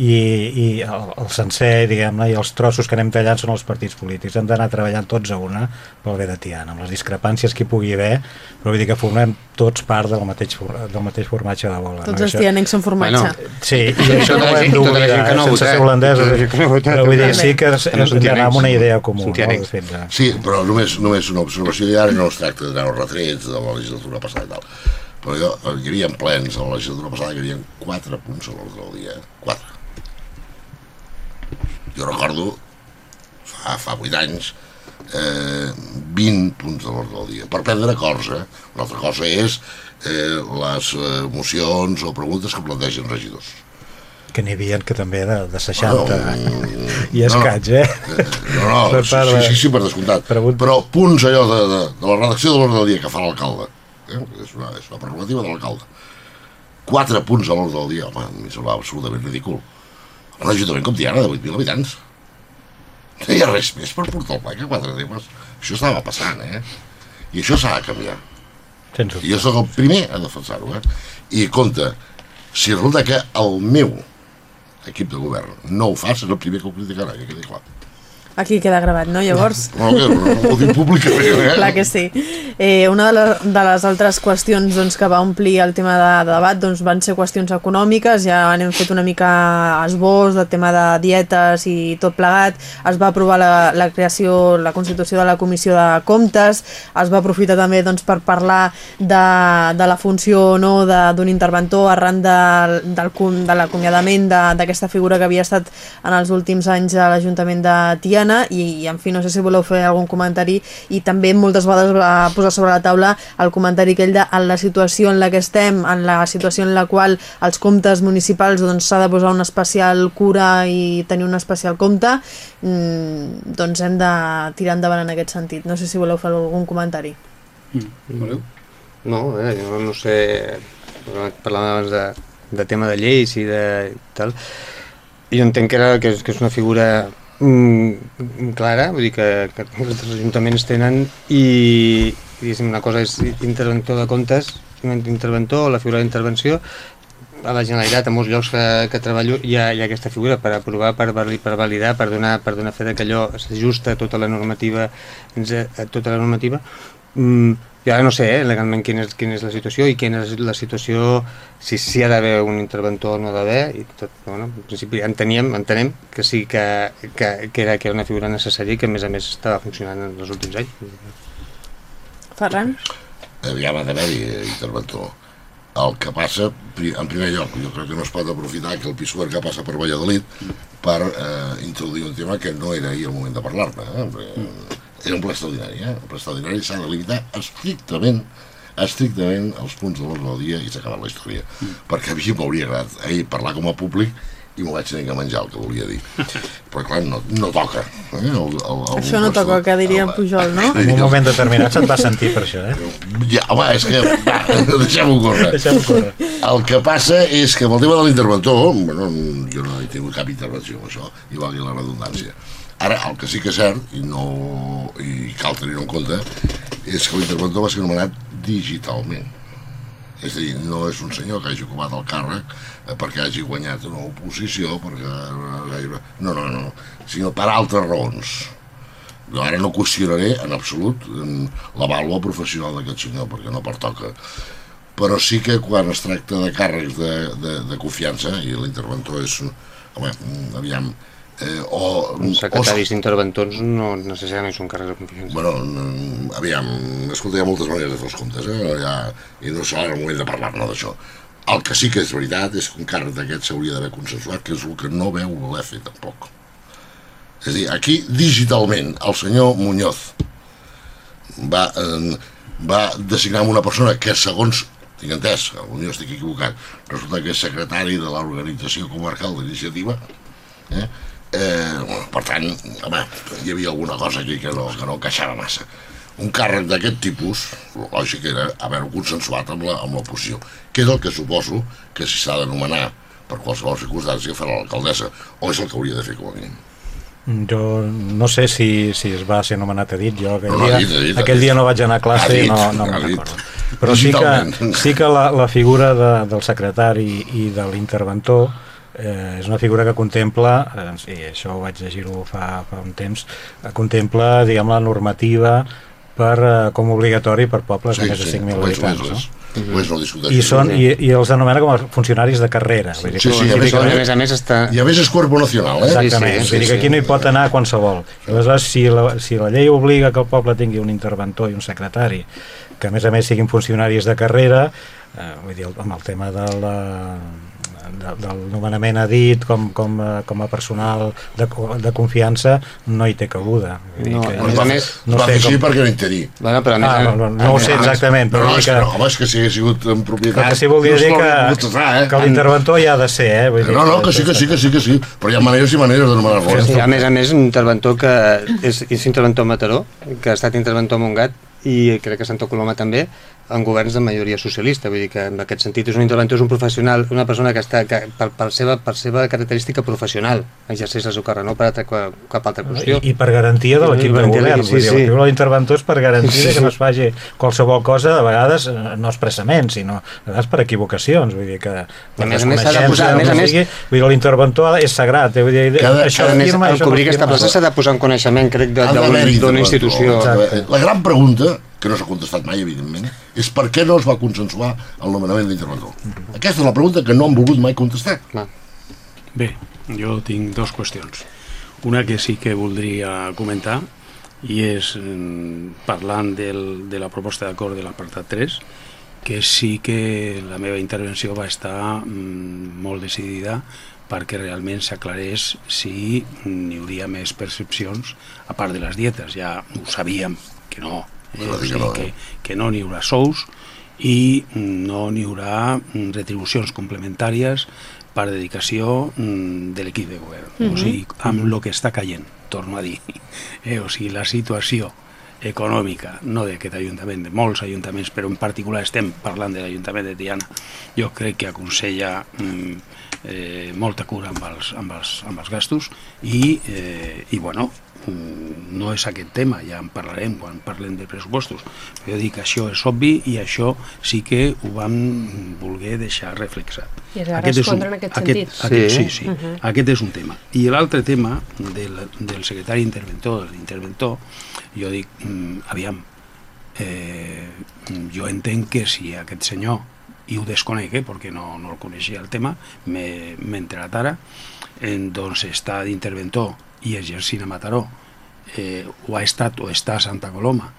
i, i el, el sencer, diguem-ne, i els trossos que anem tallant són els partits polítics. Hem d'anar treballant tots a una pel bé de Tiana, amb les discrepàncies que hi pugui haver, però vull dir que formem tots part del mateix, del mateix formatge de bola. Tots no? els tianencs són formatge. Bueno, Sí, i això Tota no ho hem tota la d'oblidar, gent que no ha sense votat. ser holandesos, Tota votat. però vull dir, sí que hem d'anar amb una idea comuna. Són No? tianencs. De fet, de- Sí, però només, només una observació i ara no es tracta de treure retrets de la legislatura passada i tal. Però jo, eh, hi havia plens a la legislatura passada que hi havia quatre punts a l'ordre del dia. Quatre. Jo recordo, fa, fa vuit anys, eh, 20 punts de l'ordre del dia, per prendre acords, eh? Una altra cosa és eh, les eh, mocions o preguntes que plantegen regidors. Que n'hi havia que també de, de 60 Bueno, i escaig, eh? Eh, No, no, sí, sí, sí, sí, per descomptat. Pregunta. Però punts allò de, de, de la redacció de l'ordre del dia que fa l'alcalde, eh? és, una, és una prerrogativa de l'alcalde. Quatre punts a l'ordre del dia, home, a mi semblava absolutament ridícul. Un ajuntament com Tiana, de 8.000 habitants. No hi ha res més per portar el ple que quatre temes. Això estava passant, eh? I això s'ha de canviar. Sense I jo sóc el primer a defensar-ho, eh? I compte, si resulta que el meu equip de govern no ho fa, serà el primer que ho criticarà, que quedi clar. Aquí queda gravat, no? Llavors... No, que no, no ho dic públicament, eh? Clar que sí. Eh, una de, la, de les altres qüestions doncs, que va omplir el tema de, de debat doncs, van ser qüestions econòmiques, ja hem fet una mica esbós del tema de dietes i tot plegat, es va aprovar la, la creació, la constitució de la Comissió de Comptes, es va aprofitar també doncs, per parlar de, de la funció o no d'un interventor arran de, del, de l'acomiadament d'aquesta figura que havia estat en els últims anys a l'Ajuntament de Tiana i, i en fi, no sé si voleu fer algun comentari i també moltes vegades va posar sobre la taula el comentari aquell de en la situació en la que estem, en la situació en la qual els comptes municipals doncs, s'ha de posar una especial cura i tenir un especial compte mm, doncs hem de tirar endavant en aquest sentit no sé si voleu fer algun comentari Voleu? No, eh, jo no sé... Parlàvem abans de, de tema de lleis i de tal. Jo entenc que, era, que, és, que és una figura mm, clara, vull dir que, que els ajuntaments tenen i, diguéssim, una cosa és interventor de comptes, interventor, la figura d'intervenció, a la Generalitat, a molts llocs que, que treballo, hi ha, hi ha aquesta figura per aprovar, per, per validar, per donar, per donar fe que allò s'ajusta a tota la normativa, a tota la normativa. Mm, jo ara no sé eh, legalment quina és, quina és la situació i quina és la situació, si s'hi ha d'haver un interventor o no d'haver, i tot, però, bueno, en principi enteníem, entenem que sí que, que, que, era, que era una figura necessària i que a més a més estava funcionant en els últims anys. Ferran? Aviam, ha d'haver-hi interventor. El que passa, en primer lloc, jo crec que no es pot aprofitar que el Pisuerga passa per Valladolid per eh, introduir un tema que no era ahir el moment de parlar-ne. Eh? Perquè Era un ple extraordinari, eh? El ple extraordinari s'ha de limitar estrictament estrictament els punts de l'ordre del dia i s'ha acabat la història. Perquè a mi m'hauria agradat ahir parlar com a públic i m'ho vaig tenir que menjar, el que volia dir. Però clar, no, no toca. Eh? El, el, el, Això no toca, que diria en Pujol, no? En un moment determinat se't va sentir per això, eh? Ja, home, és que... Va, deixem-ho córrer. Deixem-ho córrer. El que passa és que amb el tema de l'interventor, bueno, jo no he tingut cap intervenció amb això, i valgui la redundància. Ara, el que sí que és cert, i, no, i cal tenir-ho en compte, és que l'interventor va ser nomenat digitalment. És a dir, no és un senyor que hagi ocupat el càrrec eh, perquè hagi guanyat una oposició, perquè... No, no, no, sinó per altres raons. Jo ara no qüestionaré en absolut la vàlua professional d'aquest senyor, perquè no pertoca. Però sí que quan es tracta de càrrecs de, de, de confiança, i l'interventor és... Home, aviam... Eh, o, Els secretaris interventors no necessàriament són càrrecs de confiança. Bueno, mm, aviam, escolta, hi ha moltes maneres de fer els comptes, eh? Ja, I no serà el moment de parlar-ne d'això. El que sí que és veritat és que un càrrec d'aquest s'hauria d'haver consensuat, que és el que no veu voler fer tampoc. És a dir, aquí digitalment el senyor Muñoz va, eh, va designar una persona que segons tinc entès, potser estic equivocat, resulta que és secretari de l'organització comarcal d'iniciativa, eh? Eh, per tant, home, hi havia alguna cosa aquí que no, que no encaixava massa. Un càrrec d'aquest tipus, lògic era haver-ho consensuat amb la- amb l'oposició, que és el que suposo que si s'ha de nomenar per qualsevol circumstància farà l'alcaldessa, o és el que hauria de fer com a mínim. Jo no sé si, si es va ser nomenat a dit, jo aquell, No, no, dia, dit, dit, aquell dit. dia no vaig anar a classe Ha i dit, no, no me'n dit. recordo. Però sí que, sí que la, la figura de, del secretari i de l'interventor eh, és una figura que contempla, eh, sí, això ho vaig llegir-ho fa, fa un temps, eh, contempla diguem, la normativa per, eh, com obligatori per pobles de més de 5.000 ho és, ho és, habitants. No? és. Ho és, no discuteixo. I, són, i, I els anomena com a funcionaris de carrera. Vull dir, Sí, sí, que- a més, a més, més a més, està... I a més és cuerpo nacional, eh? Exactament, Sí, sí, sí, vull dir sí, que aquí sí. no hi pot anar qualsevol. I aleshores, si la, si la llei obliga que el poble tingui un interventor i un secretari, que a més a més siguin funcionaris de carrera, eh, vull dir, amb el tema de la de, del nomenament a dit com, com, a- com a personal de, de confiança no hi té cabuda. Vull dir No, que- a més no va fer així perquè era interí. Bueno, però a més, Ah, no, no, no ho sé exactament, però Però no, que, no, home, és que si hagués sigut en propietat... que sí volia no dir que, eh? que l'interventor hi ha de ser, eh? Vull dir No, no, que sí, que sí, que sí, que sí. Però hi ha maneres i maneres de nomenar-lo. Sí, a més a més, un interventor que és, és interventor Mataró, que ha estat interventor a Montgat i crec que a Santa Coloma també, en governs de majoria socialista, vull dir que en aquest sentit és un interventor, és un professional, una persona que està que, per, per, seva, per seva característica professional exerceix la seva carrera, no per altra, cap, altra qüestió. I, i per garantia de l'equip de govern. sí, vull dir, sí. el tribunal d'interventor és per garantir que no es faci qualsevol cosa, de vegades eh, no expressament, sinó de vegades per equivocacions. Vull dir que A més a més s'ha de posar- a més a el més- sigui, vull dir, l'interventor és sagrat. Eh? Vull dir, Cada- això a més, això cobrir aquesta plaça s'ha de posar en coneixement, crec, d'una institució. Exacte. La gran pregunta, que no s'ha contestat mai, evidentment, és per què no es va consensuar el nomenament d'interventor. Aquesta és la pregunta que no han volgut mai contestar. Bé, jo tinc dues qüestions. Una que sí que voldria comentar i és mm, parlant del, de la proposta d'acord de l'apartat 3 que sí que la meva intervenció va estar mm, molt decidida perquè realment s'aclarés si n'hi hauria més percepcions a part de les dietes, ja ho sabíem que no, eh? Clar o que sigui, no, que, eh? que no n'hi haurà sous i no n'hi haurà mm, retribucions complementàries per dedicació mm, de l'equip de govern. Mm -hmm. O sigui, amb el que està caient, torno a dir. Eh? O sigui, la situació econòmica, no d'aquest ajuntament, de molts ajuntaments, però en particular estem parlant de l'Ajuntament de Tiana, jo crec que aconsella mm, eh, molta cura amb els, amb els, amb els gastos i, eh, i bueno, no és aquest tema, ja en parlarem quan parlem de pressupostos. Jo dic que això és obvi i això sí que ho vam voler deixar reflexat. I es va respondre en aquest sentit. Aquest, Sí. sí, sí. Uh -huh. Aquest és un tema. I l'altre tema del, del secretari interventor, de l'interventor, jo dic, mm, aviam, eh, jo entenc que si aquest senyor, i ho desconec, eh, perquè no, no el coneixia el tema, m'he m'he enterat ara, eh, doncs està d'interventor i exercint a Mataró, eh, o ha estat o està a Santa Coloma,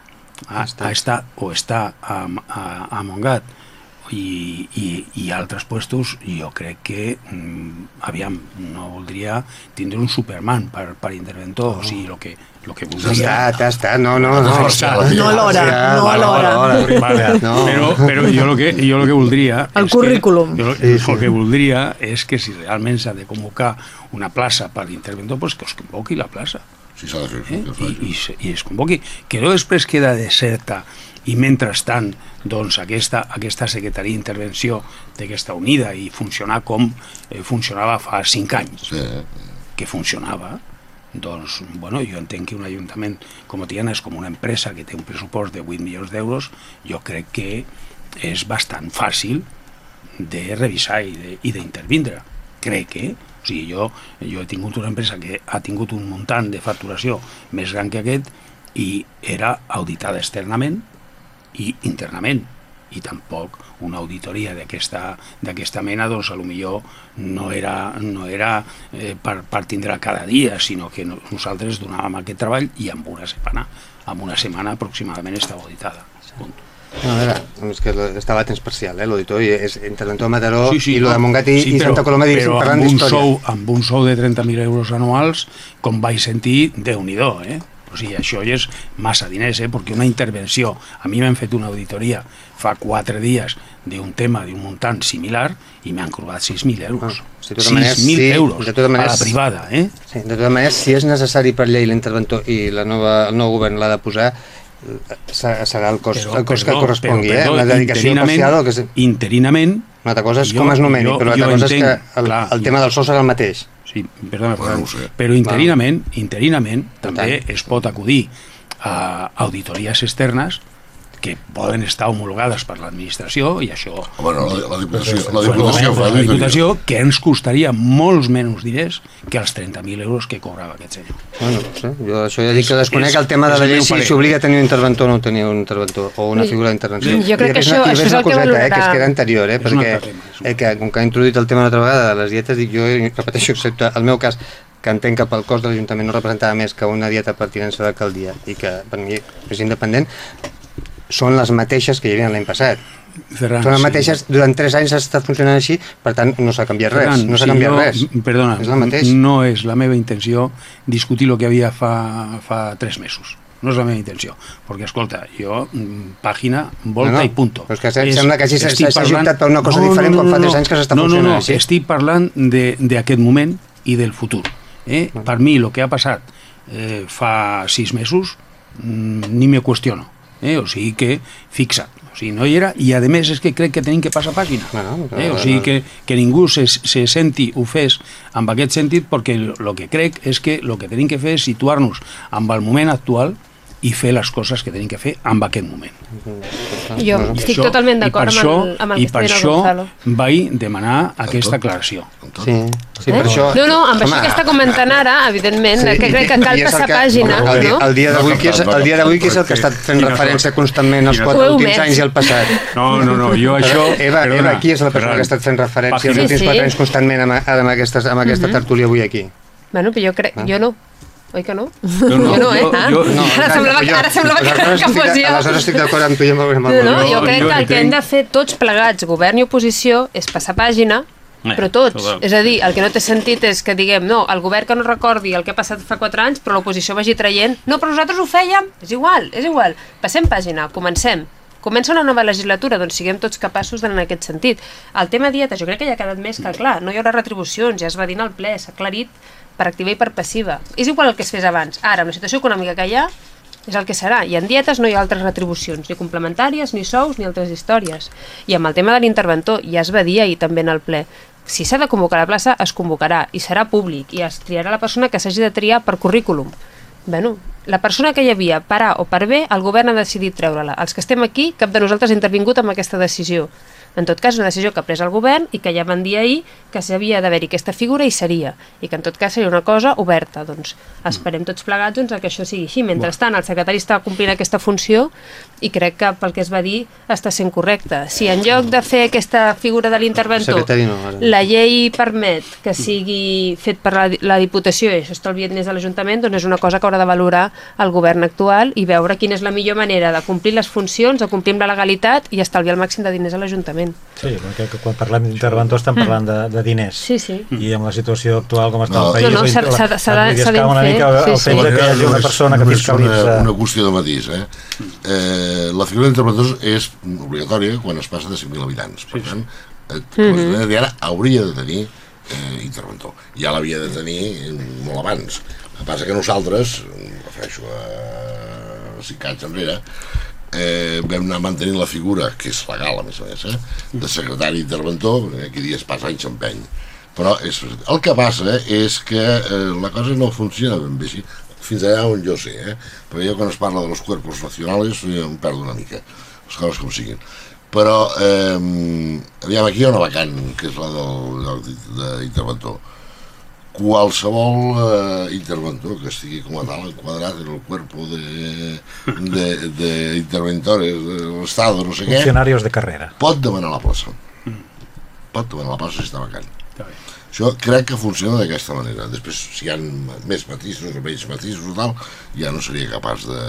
ha, ha estat o està a, a, a Montgat, i, i, i altres puestos jo crec que mm, aviam, no voldria tindre un superman per, per interventor, o sigui, el que, lo que Ja voldria està, ja està, no, no, no. No, està. No l'hora, Ja, no vale, l'hora. vale, vale. Vale, No. però, però jo el que, jo lo que voldria... El currículum. Que, jo, Sí, sí. El que voldria és que si realment s'ha de convocar una plaça per l'interventor, pues que es convoqui la plaça Si s'ha de fer, eh? I, i, se- i es convoqui, que no després queda deserta i mentrestant doncs, aquesta, aquesta secretaria d'intervenció d'aquesta unida i funcionar com eh, funcionava fa cinc anys Sí, que funcionava doncs, bueno, jo entenc que un ajuntament com Tiana és com una empresa que té un pressupost de 8 milions d'euros, jo crec que és bastant fàcil de revisar i d'intervindre. Crec que, o sigui, jo, jo he tingut una empresa que ha tingut un muntant de facturació més gran que aquest i era auditada externament i internament i tampoc una auditoria d'aquesta mena doncs a lo millor no era, no era eh, per, per tindre cada dia sinó que no, nosaltres donàvem aquest treball i amb una setmana amb una setmana aproximadament estava auditada Punt. No, a veure, és que estava a temps parcial, eh, l'auditor, és interventor de Mataró i lo de Montgat i, i Santa Coloma, però parlant d'història. amb un sou de 30.000 euros anuals, com vaig sentir, déu nhi eh? O sigui, això ja és massa diners, eh? perquè una intervenció, a mi m'han fet una auditoria fa quatre dies d'un tema, d'un muntant similar, i m'han cobrat 6.000 euros. Ah, sí, de totes maneres, 6.000 sí, euros de totes maneres- a la privada, eh? Sí, de totes maneres, si és necessari per llei l'interventor i la nova, el nou govern l'ha de posar, eh, serà el cost, el cost que correspongui, però, eh? perdó, Una dedicació interinament- parcial que és... Interinament, Una altra cosa és Jo- com es nomeni, jo- però l'altra cosa és entenc, que el, clar, el tema del sou serà el mateix. Sí, perdona, Bueno, ho sé. però interinament, interinament també es pot acudir a auditories externes que poden estar homologades per l'administració i això Bueno, la, la Diputació, la Bueno, Diputació fa la auditoria. Diputació que ens costaria molts menys diners que els 30.000 euros que cobrava aquest senyor. Bueno, no sé, jo això ja dic que És- desconec és- el tema de és la llei si s'obliga a tenir un interventor o no tenir un interventor o una figura d'intervenció. Jo crec que és això- això és és el que coseta, eh, valorarà. que es queda anterior, eh, És perquè és eh, que, com que ha introduït el tema una altra vegada de les dietes, dic jo, repeteixo, excepte el meu cas, que entenc que pel cost de l'Ajuntament no representava més que una dieta pertinença d'alcaldia i que per mi és independent, són les mateixes que hi havia l'any passat. Ferran, Són les sí. mateixes, durant 3 anys ha estat funcionant així, per tant no s'ha canviat res, Ferran, no s'ha si canviat jo- res. Perdona, És mateix. no és la meva intenció discutir el que havia fa, fa tres mesos. No és la meva intenció. Perquè, escolta, jo, mm, pàgina, volta No, no, i punto. però és que sembla que hagi- s'hagi optat per una cosa diferent quan fa tres anys que s'està no, funcionant no, no, així. estic parlant de- d'aquest moment i del futur. Eh? Per mi, el que ha passat eh, fa sis mesos, mm, ni me qüestiono. Eh? O sigui que, fixa't, o sigui, no hi era, i a més és que crec que tenim que passar pàgina. Bueno, eh? O sigui que, que ningú se, se senti ofès amb aquest sentit perquè el que crec és que el que tenim que fer és situar-nos amb el moment actual i fer les coses que tenim que fer amb aquest moment. Jo I estic això- totalment d'acord amb, el, amb el I que per el això Gonzalo. vaig demanar aquesta aclaració. Sí, sí Eh? per això... No, no, amb Home, això que està comentant ara, evidentment, Sí. que crec que cal el passar que- pàgina, el, no? El dia d'avui que és el dia d'avui que és el que ha estat fent referència constantment als quatre últims anys i al passat. No, no, no, jo això... Eva, perdona, Eva, qui és la persona que ha estat fent referència als últims quatre anys constantment amb, amb, aquestes, amb aquesta tertúlia avui aquí? Bueno, però jo crec... Jo no. Oi que no? Jo no, jo no, eh? jo- jo- no. ara semblava, que- ara semblava que, estic, fos jo. Aleshores estic d'acord amb tu i amb el, el No, no, Jo- jo crec jo que el que hem de fer tots plegats, govern i oposició, és passar pàgina, Eh, però tots. És a dir, el que no té sentit és que diguem, no, el govern que no recordi el que ha passat fa 4 anys, però l'oposició vagi traient, no, però nosaltres ho fèiem, és igual, és igual. Passem pàgina, comencem. Comença una nova legislatura, doncs siguem tots capaços d'anar en aquest sentit. El tema dieta, jo crec que ja ha quedat més que clar, no hi haurà retribucions, ja es va dir en el ple, s'ha aclarit per activa i per passiva. És igual el que es fes abans. Ara, amb la situació econòmica que hi ha, és el que serà. I en dietes no hi ha altres retribucions, ni complementàries, ni sous, ni altres històries. I amb el tema de l'interventor, ja es va dir ahir també en el ple, si s'ha de convocar la plaça, es convocarà i serà públic i es triarà la persona que s'hagi de triar per currículum. Bueno, la persona que hi havia, per A o per B, el govern ha decidit treure-la. Els que estem aquí, cap de nosaltres ha intervingut amb aquesta decisió. En tot cas, una decisió que ha pres el govern i que ja van dir ahir que s'havia d'haver-hi aquesta figura i seria. I que en tot cas seria una cosa oberta. Doncs esperem tots plegats doncs, que això sigui així. Mentrestant, el secretari està complint aquesta funció i crec que pel que es va dir està sent correcte. Si en lloc de fer aquesta figura de l'interventor no, ara. la llei permet que sigui fet per la, la Diputació i això estalvia diners a l'Ajuntament, doncs és una cosa que haurà de valorar el govern actual i veure quina és la millor manera de complir les funcions, de complir amb la legalitat i estalviar el màxim de diners a l'Ajuntament. Sí, perquè quan parlem d'interventor estem parlant de, de diners. Sí, sí. I amb la situació actual com està No. el país... No, no, s'ha- de- de- de escau una fer, mica el sí, fet sí. de que hi hagi una Només- persona que fiscalitza... Una, una qüestió de matís, eh? eh la figura d'interventors és obligatòria quan es passa de 5.000 habitants. Per tant, eh, la Generalitat d'ara hauria de tenir eh, interventor. Ja l'havia de tenir molt abans. El que passa que nosaltres, em refereixo a 5 anys enrere, eh, vam anar mantenint la figura, que és legal a més a més, eh, de secretari interventor, aquí dies passa anys s'empeny. Però és, el que passa és que eh, la cosa no funciona ben bé així, fins allà on jo sé, eh? perquè jo quan es parla de los cuerpos nacionales jo em perdo una mica, les coses com siguin. Però, eh, aviam, aquí hi ha una vacant, que és la del lloc d'interventor. Qualsevol eh, interventor que estigui com a tal enquadrat en el cuerpo de, de, de interventores de l'Estado, no sé què, Funcionarios de carrera. pot demanar la plaça. Pot demanar la plaça si està vacant. Està bé. Això crec que funciona d'aquesta manera. Després, si hi ha més matisos o menys matisos o tal, ja no seria capaç de,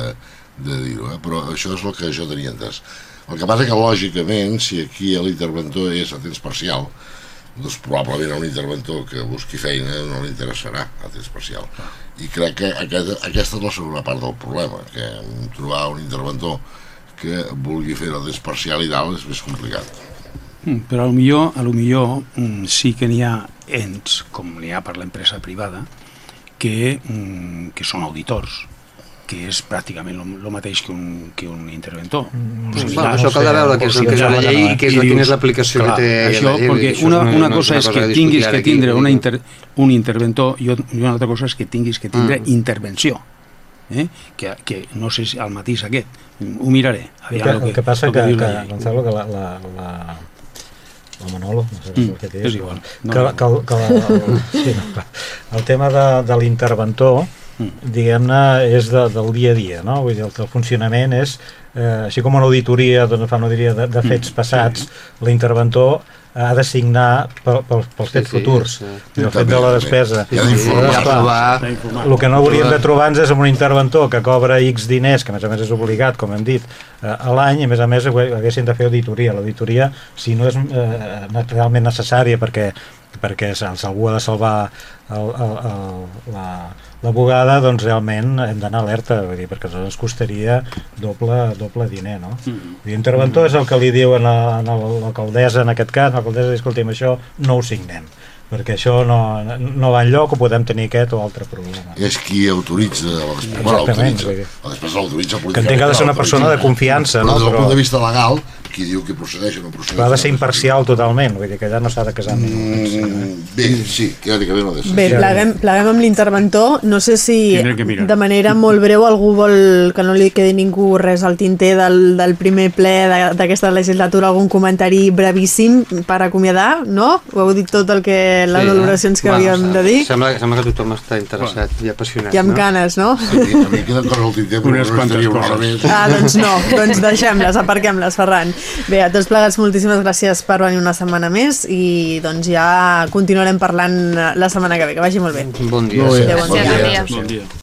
de dir-ho, eh? però això és el que jo tenia entès. El que passa que, lògicament, si aquí l'interventor és a temps parcial, doncs probablement a un interventor que busqui feina no li interessarà a temps parcial. I crec que aquest, aquesta és la segona part del problema, que trobar un interventor que vulgui fer a temps parcial i tal és més complicat. Mm, Però a lo millor, a lo millor mm, sí que n'hi ha ens, com n'hi ha per l'empresa privada, que, mm, que són auditors, que és pràcticament el mateix que un, que un interventor. Mm, Bueno, això cal de veure què és el que és la llei i què és la, quina és l'aplicació que té això, la llei. perquè Això una, una és cosa és que tinguis que tindre una inter, un interventor i una altra cosa és que tinguis que tindre Mm. intervenció. Eh? Que, que no sé si el matís aquest, ho miraré. El aviam que, el que passa el que, diu que, la llei. Gonzalo, que la, la, la, la Manolo, no sé Mm, el que té, és igual. No, que, no. que, el- que la, el, sí, no, clar. el tema de, de l'interventor, Mm. Diguem-ne, és de, del dia a dia, no? Vull dir, el, el funcionament és, eh, així com una auditoria, doncs fa una auditoria de, de fets Mm, passats, l'interventor ha de signar pel, pel, pels Sí, fets sí, futurs. sí. El fet de la despesa. Clar, aprovar d'informar. el que no hauríem de trobar-nos és amb un interventor que cobra X diners, que a més a més és obligat, com hem dit, eh, a l'any, i a més a més haguessin de fer auditoria. L'auditoria, si no és eh, realment necessària perquè perquè si algú ha de salvar el, el, el, la, la bugada, doncs realment hem d'anar alerta, vull dir, perquè ens costaria doble, doble diner, no? Mm. L'interventor és el que li diu a l'alcaldessa, en aquest cas, l'alcaldessa, escolti'm, això no ho signem perquè això no, no va enlloc o podem tenir aquest o altre problema. És qui autoritza despesa. Bueno, Exactament, autoritza. vull dir. La despesa l'autoritza Que entenc que ha de ser una persona de confiança, Però no? des del Però- punt de vista legal, qui diu que procedeix o no procedeix... Però ha de ser imparcial totalment, vull dir que allà no s'ha de casar amb ningú. Mm, bé, sí, teòricament no ha de ser. Bé, pleguem, pleguem amb l'interventor. No sé si de manera molt breu algú vol que no li quedi ningú res al tinter del, del primer ple d'aquesta legislatura, algun comentari brevíssim per acomiadar, no? Ho heu dit tot el que les valoracions que havíem de dir Sembla, sembla que tothom està interessat i apassionat. i amb no? ganes, no? Mi, a mi queden coses al tinter, però Unes no quantes estaria coses. malament. Ah, doncs no, doncs deixem-les, aparquem-les, Ferran. Bé, a tots plegats, moltíssimes gràcies per venir una setmana més i doncs ja continuarem parlant la setmana que ve. Que vagi molt bé. Bon dia. Molt bé. Adéu, bon dia. Bon dia. Bon dia.